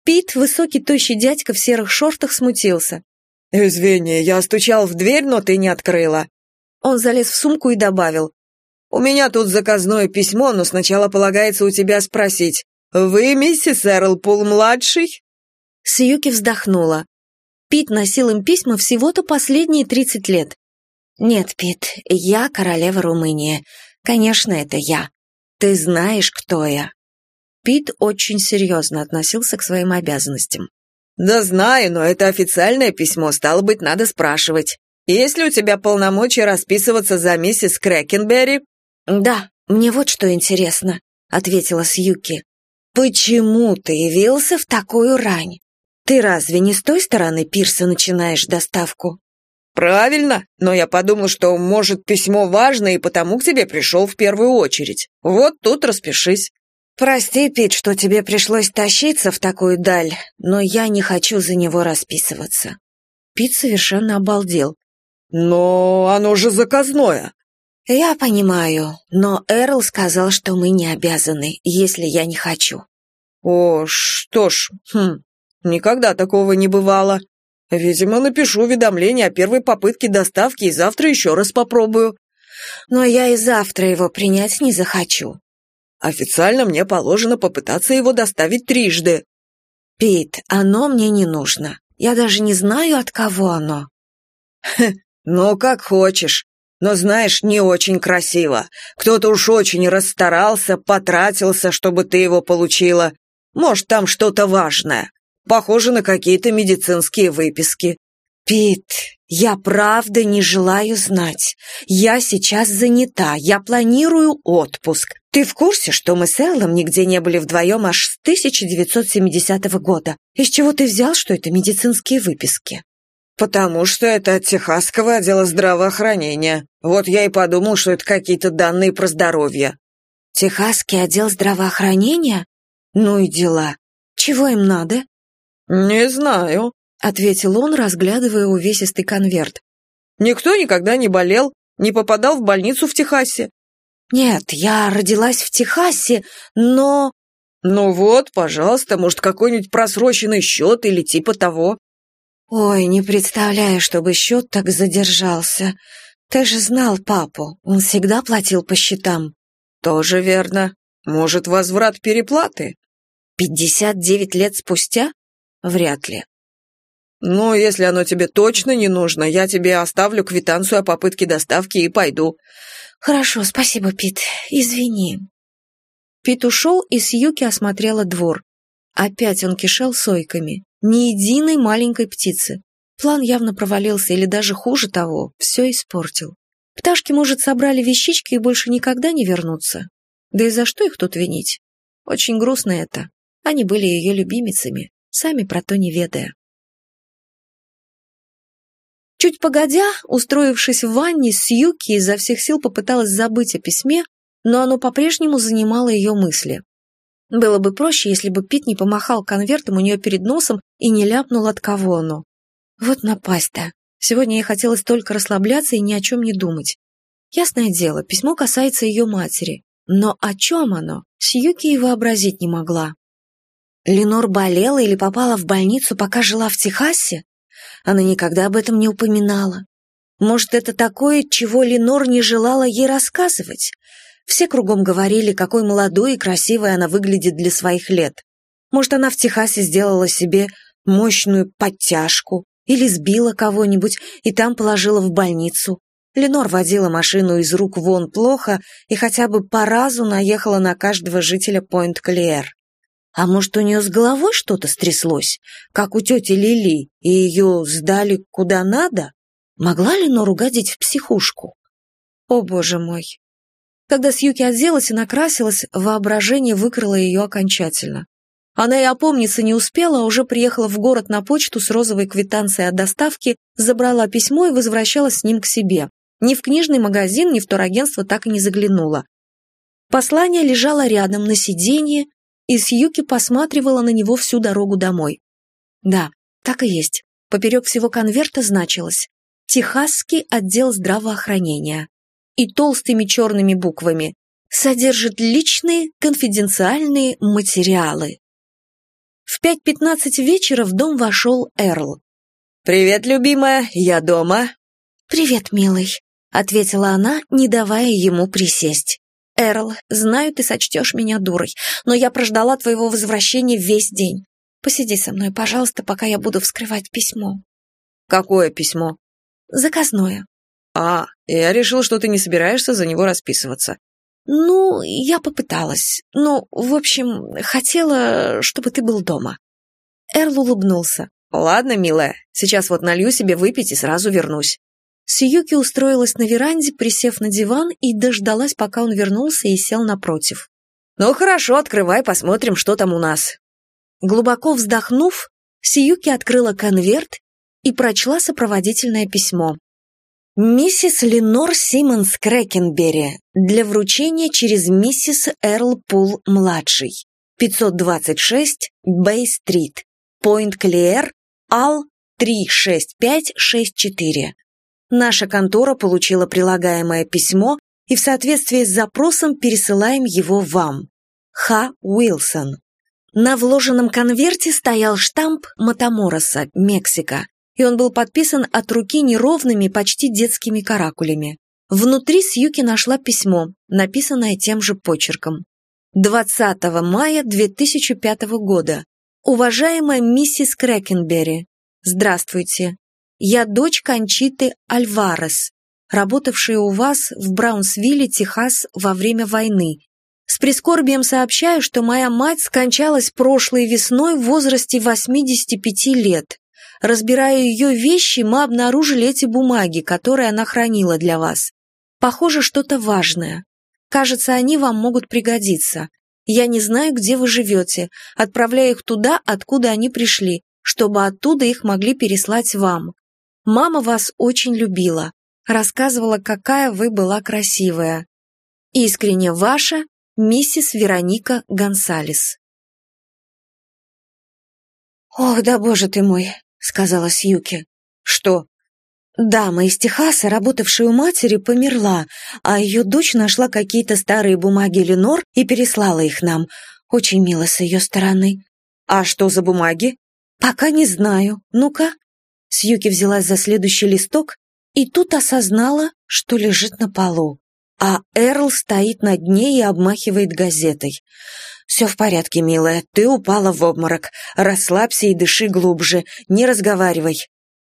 Speaker 1: Пит, высокий тощий дядька в серых шортах, смутился.
Speaker 2: «Извини, я стучал в дверь, но ты не открыла».
Speaker 1: Он залез в сумку и добавил.
Speaker 2: «У меня тут заказное письмо, но сначала полагается у тебя спросить. Вы миссис Эрлпул-младший?»
Speaker 1: Сьюки вздохнула. Пит носил им письма всего-то последние тридцать лет. «Нет, Пит, я королева Румынии. Конечно, это я. Ты знаешь, кто я». Пит очень серьезно относился к своим обязанностям.
Speaker 2: «Да знаю, но это официальное письмо, стало быть, надо спрашивать. Есть ли у тебя полномочия расписываться за миссис Крэкенберри?»
Speaker 1: «Да, мне вот что интересно», — ответила Сьюки. «Почему ты явился в такую рань? Ты разве не с той стороны пирса начинаешь доставку?»
Speaker 2: «Правильно, но я подумал, что, может, письмо важно, и потому к тебе пришел в первую очередь. Вот тут распишись».
Speaker 1: «Прости, Пит, что тебе пришлось тащиться в такую даль, но я не хочу за него расписываться». Пит совершенно обалдел.
Speaker 2: «Но оно же заказное».
Speaker 1: «Я понимаю, но Эрл сказал, что мы не обязаны, если я не хочу».
Speaker 2: «О, что ж, хм, никогда такого не бывало. Видимо, напишу уведомление о первой попытке доставки и завтра еще раз попробую.
Speaker 1: Но я и завтра его принять не захочу.
Speaker 2: Официально мне положено попытаться его доставить трижды.
Speaker 1: Пит, оно мне не нужно. Я даже не знаю, от кого оно.
Speaker 2: Хе, ну, как хочешь. Но, знаешь, не очень красиво. Кто-то уж очень расстарался, потратился, чтобы ты его получила. Может, там что-то важное. Похоже на какие-то медицинские выписки.
Speaker 1: Пит, я правда не желаю знать. Я сейчас занята, я планирую отпуск. Ты в курсе, что мы с Эллом нигде не были вдвоем аж с 1970 года? Из чего ты взял, что это медицинские выписки?
Speaker 2: Потому что это от Техасского отдела здравоохранения. Вот я и подумал, что это какие-то данные про здоровье.
Speaker 1: Техасский отдел здравоохранения? Ну и дела. Чего им надо?
Speaker 2: «Не знаю», — ответил он, разглядывая увесистый конверт. «Никто никогда не болел, не попадал в больницу в Техасе».
Speaker 1: «Нет, я родилась в Техасе, но...»
Speaker 2: «Ну вот, пожалуйста, может, какой-нибудь просроченный счет или типа того».
Speaker 1: «Ой, не представляю, чтобы счет так задержался. Ты же знал папу, он всегда платил по счетам».
Speaker 2: «Тоже верно. Может, возврат переплаты?»
Speaker 1: «Пятьдесят девять лет спустя? Вряд ли.
Speaker 2: «Ну, если оно тебе точно не нужно, я тебе оставлю квитанцию о попытке доставки и пойду».
Speaker 1: «Хорошо, спасибо, Пит. Извини». Пит ушел, и Сьюки осмотрела двор. Опять он кишел сойками. Ни единой маленькой птицы. План явно провалился, или даже хуже того, все испортил. Пташки, может, собрали вещички и больше никогда не вернутся. Да и за что их тут винить? Очень грустно это. Они были ее любимицами сами про то не ведая. Чуть погодя, устроившись в ванне, Сьюки изо всех сил попыталась забыть о письме, но оно по-прежнему занимало ее мысли. Было бы проще, если бы Пит не помахал конвертом у нее перед носом и не ляпнул, от кого оно. Вот напасть-то. Сегодня ей хотелось только расслабляться и ни о чем не думать. Ясное дело, письмо касается ее матери. Но о чем оно, Сьюки и вообразить не могла. Ленор болела или попала в больницу, пока жила в Техасе? Она никогда об этом не упоминала. Может, это такое, чего Ленор не желала ей рассказывать? Все кругом говорили, какой молодой и красивой она выглядит для своих лет. Может, она в Техасе сделала себе мощную подтяжку или сбила кого-нибудь и там положила в больницу. Ленор водила машину из рук вон плохо и хотя бы по разу наехала на каждого жителя Пойнт-Клиэр. А может, у нее с головой что-то стряслось, как у тети Лили, и ее сдали куда надо? Могла ли Нор угодить в психушку? О, боже мой! Когда Сьюки оделась и накрасилась, воображение выкрыло ее окончательно. Она и опомниться не успела, а уже приехала в город на почту с розовой квитанцией от доставки, забрала письмо и возвращалась с ним к себе. Ни в книжный магазин, ни в турагентство так и не заглянула. Послание лежало рядом на сиденье, и Сьюки посматривала на него всю дорогу домой. Да, так и есть. Поперек всего конверта значилось Техасский отдел здравоохранения. И толстыми черными буквами содержит личные конфиденциальные материалы. В 5.15 вечера в дом вошел Эрл.
Speaker 2: «Привет, любимая, я дома».
Speaker 1: «Привет, милый», — ответила она, не давая ему присесть. «Эрл, знаю, ты сочтешь меня дурой, но я прождала твоего возвращения весь день. Посиди со мной, пожалуйста, пока я буду вскрывать письмо».
Speaker 2: «Какое письмо?»
Speaker 1: Заказное.
Speaker 2: А, я решил, что ты не собираешься за него расписываться.
Speaker 1: Ну, я попыталась. Ну, в общем, хотела, чтобы ты был дома. Эрл улыбнулся.
Speaker 2: Ладно, милая, сейчас вот налью себе выпить и сразу вернусь.
Speaker 1: Сьюки устроилась на веранде, присев на диван, и дождалась, пока он вернулся и сел напротив.
Speaker 2: «Ну хорошо, открывай, посмотрим, что там у нас».
Speaker 1: Глубоко вздохнув, Сиюки открыла конверт и прочла сопроводительное письмо. «Миссис Ленор Симмонс Крэкенберри для вручения через миссис Эрл Пул-младший. 526 Бэй-стрит, Пойнт-Клиэр, Ал 36564. Наша контора получила прилагаемое письмо и в соответствии с запросом пересылаем его вам. Х. Уилсон. На вложенном конверте стоял штамп Матамороса, Мексика, и он был подписан от руки неровными, почти детскими каракулями. Внутри Сьюки нашла письмо, написанное тем же почерком. 20 мая 2005 года. Уважаемая миссис Крэкенберри, здравствуйте. Я дочь Кончиты Альварес, работавшая у вас в Браунсвилле, Техас, во время войны. С прискорбием сообщаю, что моя мать скончалась прошлой весной в возрасте 85 лет. Разбирая ее вещи, мы обнаружили эти бумаги, которые она хранила для вас. Похоже, что-то важное. Кажется, они вам могут пригодиться. Я не знаю, где вы живете, отправляю их туда, откуда они пришли, чтобы оттуда их могли переслать вам. Мама вас очень любила, рассказывала, какая вы была красивая. Искренне ваша, миссис Вероника Гонсалес. «Ох, да боже ты мой, сказала Сьюки.
Speaker 2: «Что?»
Speaker 1: «Дама из Техаса, работавшая у матери, померла, а ее дочь нашла какие-то старые бумаги Ленор и переслала их нам. Очень мило с ее стороны».
Speaker 2: «А что за бумаги?»
Speaker 1: «Пока не знаю. Ну-ка». Сьюки взялась за следующий листок и тут осознала, что лежит на полу. А Эрл стоит над ней и обмахивает газетой. «Все в порядке, милая, ты упала в обморок. Расслабься и дыши глубже, не разговаривай».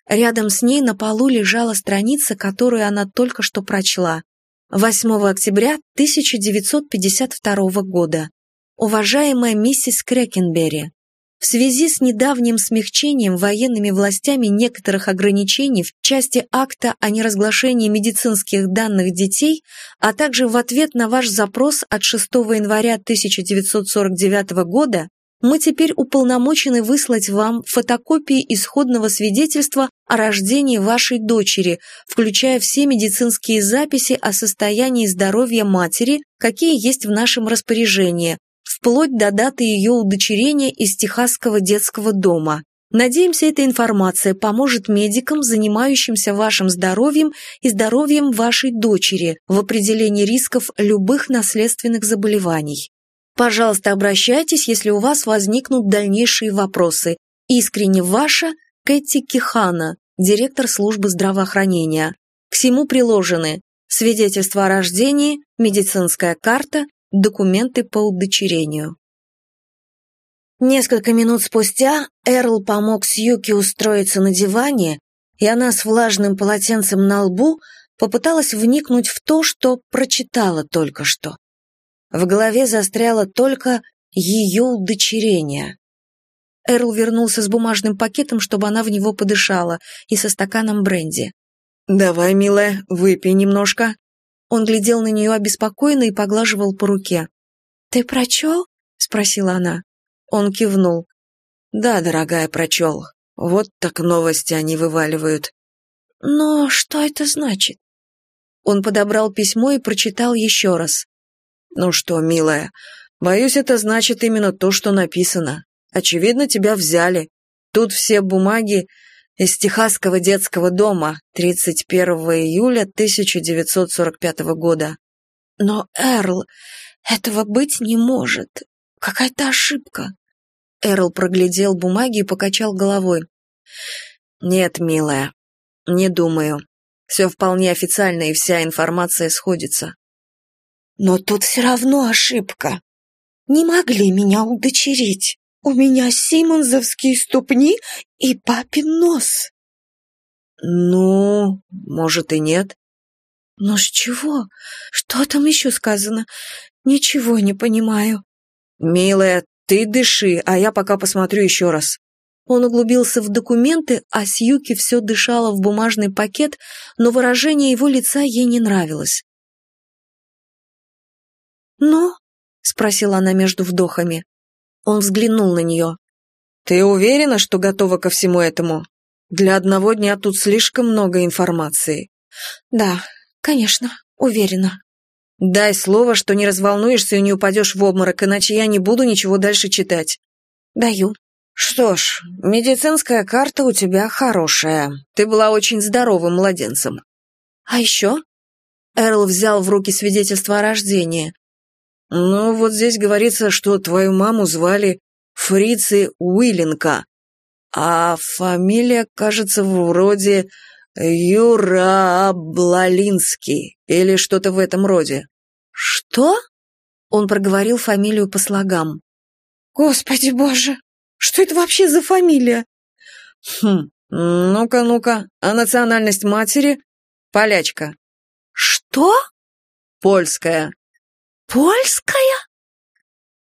Speaker 1: Рядом с ней на полу лежала страница, которую она только что прочла. 8 октября 1952 года. Уважаемая миссис Крэкенберри, в связи с недавним смягчением военными властями некоторых ограничений в части акта о неразглашении медицинских данных детей, а также в ответ на ваш запрос от 6 января 1949 года, мы теперь уполномочены выслать вам фотокопии исходного свидетельства о рождении вашей дочери, включая все медицинские записи о состоянии здоровья матери, какие есть в нашем распоряжении, вплоть до даты ее удочерения из Техасского детского дома. Надеемся, эта информация поможет медикам, занимающимся вашим здоровьем и здоровьем вашей дочери в определении рисков любых наследственных заболеваний. Пожалуйста, обращайтесь, если у вас возникнут дальнейшие вопросы. Искренне ваша Кэти Кихана, директор службы здравоохранения. К всему приложены свидетельство о рождении, медицинская карта, документы по удочерению. Несколько минут спустя Эрл помог Сьюки устроиться на диване, и она с влажным полотенцем на лбу попыталась вникнуть в то, что прочитала только что. В голове застряло только ее удочерение. Эрл вернулся с бумажным пакетом, чтобы она в него подышала, и со стаканом бренди.
Speaker 2: «Давай, милая, выпей немножко».
Speaker 1: Он глядел на нее обеспокоенно и поглаживал по руке. «Ты прочел?» — спросила она. Он кивнул.
Speaker 2: «Да, дорогая, прочел. Вот так новости они вываливают».
Speaker 1: «Но что это значит?» Он подобрал письмо и прочитал еще раз.
Speaker 2: «Ну что, милая, боюсь, это значит именно то, что написано. Очевидно, тебя взяли. Тут все бумаги из Техасского детского дома 31 июля 1945 года».
Speaker 1: «Но, Эрл, этого быть не может. Какая-то ошибка». Эрл проглядел бумаги и покачал головой.
Speaker 2: «Нет, милая, не думаю. Все вполне официально, и вся информация сходится».
Speaker 1: «Но тут все равно ошибка. Не могли меня удочерить. У меня симонзовские ступни и папин нос».
Speaker 2: «Ну, может и нет».
Speaker 1: «Но с чего? Что там еще сказано? Ничего не понимаю».
Speaker 2: «Милая, ты дыши, а я пока посмотрю еще раз».
Speaker 1: Он углубился в документы, а Сьюки все дышала в бумажный пакет, но выражение его лица ей не нравилось. «Ну?» — спросила она между вдохами. Он взглянул на нее.
Speaker 2: «Ты уверена, что готова ко всему этому? Для одного дня тут слишком много информации».
Speaker 1: «Да, конечно, уверена».
Speaker 2: «Дай слово, что не разволнуешься и не упадешь в обморок, иначе я не буду ничего дальше читать».
Speaker 1: «Даю».
Speaker 2: «Что ж, медицинская карта у тебя хорошая. Ты была очень здоровым младенцем».
Speaker 1: «А еще?» Эрл взял в руки свидетельство о рождении.
Speaker 2: «Ну, вот здесь говорится, что твою маму звали Фрицы Уилленка, а фамилия, кажется, вроде Юра Блалинский или что-то в этом роде».
Speaker 1: «Что?» Он проговорил фамилию по слогам. «Господи боже, что это вообще за фамилия?»
Speaker 2: «Хм, ну-ка, ну-ка, а национальность матери?» «Полячка».
Speaker 1: «Что?»
Speaker 2: «Польская».
Speaker 1: «Польская?»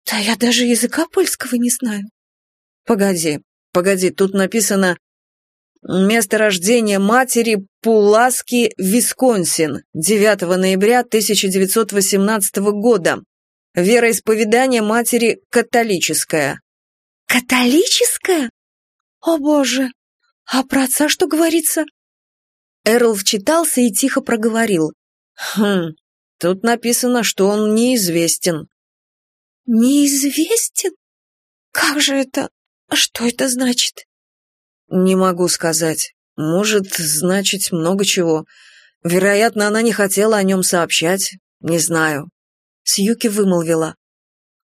Speaker 1: «Да я даже языка польского не знаю».
Speaker 2: «Погоди, погоди, тут написано Место рождения матери Пуласки, Висконсин, 9 ноября 1918 года. Вероисповедание матери католическое.
Speaker 1: Католическое? О боже! А про отца что говорится? Эрл вчитался и тихо проговорил.
Speaker 2: Хм, тут написано, что он неизвестен.
Speaker 1: Неизвестен? Как же это? Что это значит?
Speaker 2: «Не могу сказать. Может, значить много чего. Вероятно, она не хотела о нем сообщать. Не знаю».
Speaker 1: Сьюки вымолвила.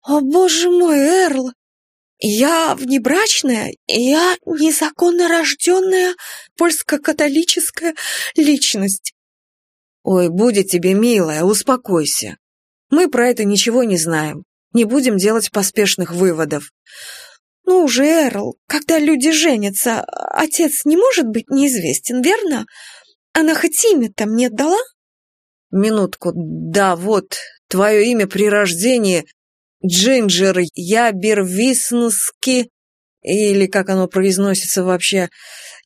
Speaker 1: «О, боже мой, Эрл! Я внебрачная, я незаконно рожденная польско-католическая личность».
Speaker 2: «Ой, будет тебе, милая, успокойся. Мы про это ничего не знаем. Не будем делать поспешных выводов.
Speaker 1: «Ну уже, Эрл, когда люди женятся, отец не может быть неизвестен, верно? Она хоть имя-то мне дала?»
Speaker 2: «Минутку, да, вот, твое имя при рождении Джинджер Ябервиснски, или как оно произносится вообще,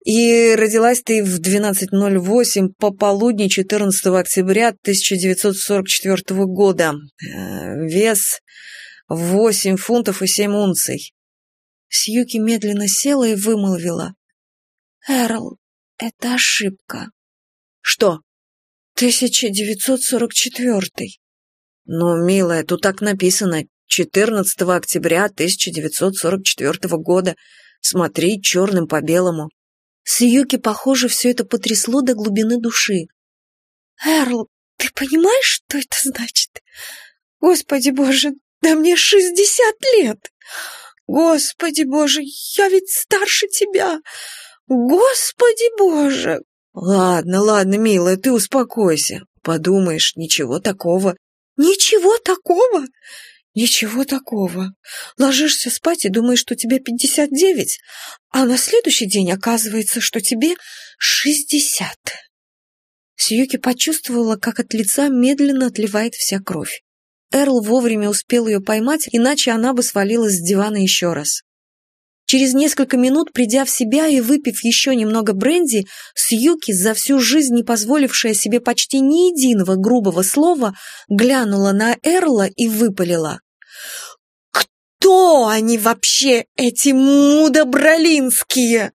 Speaker 2: и родилась ты в 12.08 пополудни 14 октября 1944 года. Э, вес 8 фунтов и 7 унций.
Speaker 1: Сьюки медленно села и вымолвила. «Эрл, это ошибка».
Speaker 2: «Что?»
Speaker 1: «1944».
Speaker 2: «Ну, милая, тут так написано. 14 октября 1944 года. Смотри черным по белому».
Speaker 1: Сьюки, похоже, все это потрясло до глубины души. «Эрл, ты понимаешь, что это значит? Господи боже,
Speaker 2: Да мне шестьдесят лет! Господи боже, я ведь старше тебя! Господи боже!»
Speaker 3: «Ладно, ладно, милая, ты успокойся. Подумаешь, ничего такого».
Speaker 2: «Ничего такого? Ничего такого. Ложишься спать и думаешь, что тебе пятьдесят девять, а на следующий день оказывается, что тебе шестьдесят». Сьюки почувствовала, как от лица медленно отливает вся кровь. Эрл вовремя успел ее поймать, иначе она бы свалилась с дивана еще раз. Через несколько минут, придя в себя и выпив еще немного бренди, Сьюки, за всю жизнь не позволившая себе почти ни единого грубого слова, глянула на Эрла и выпалила. «Кто они вообще, эти мудобролинские?»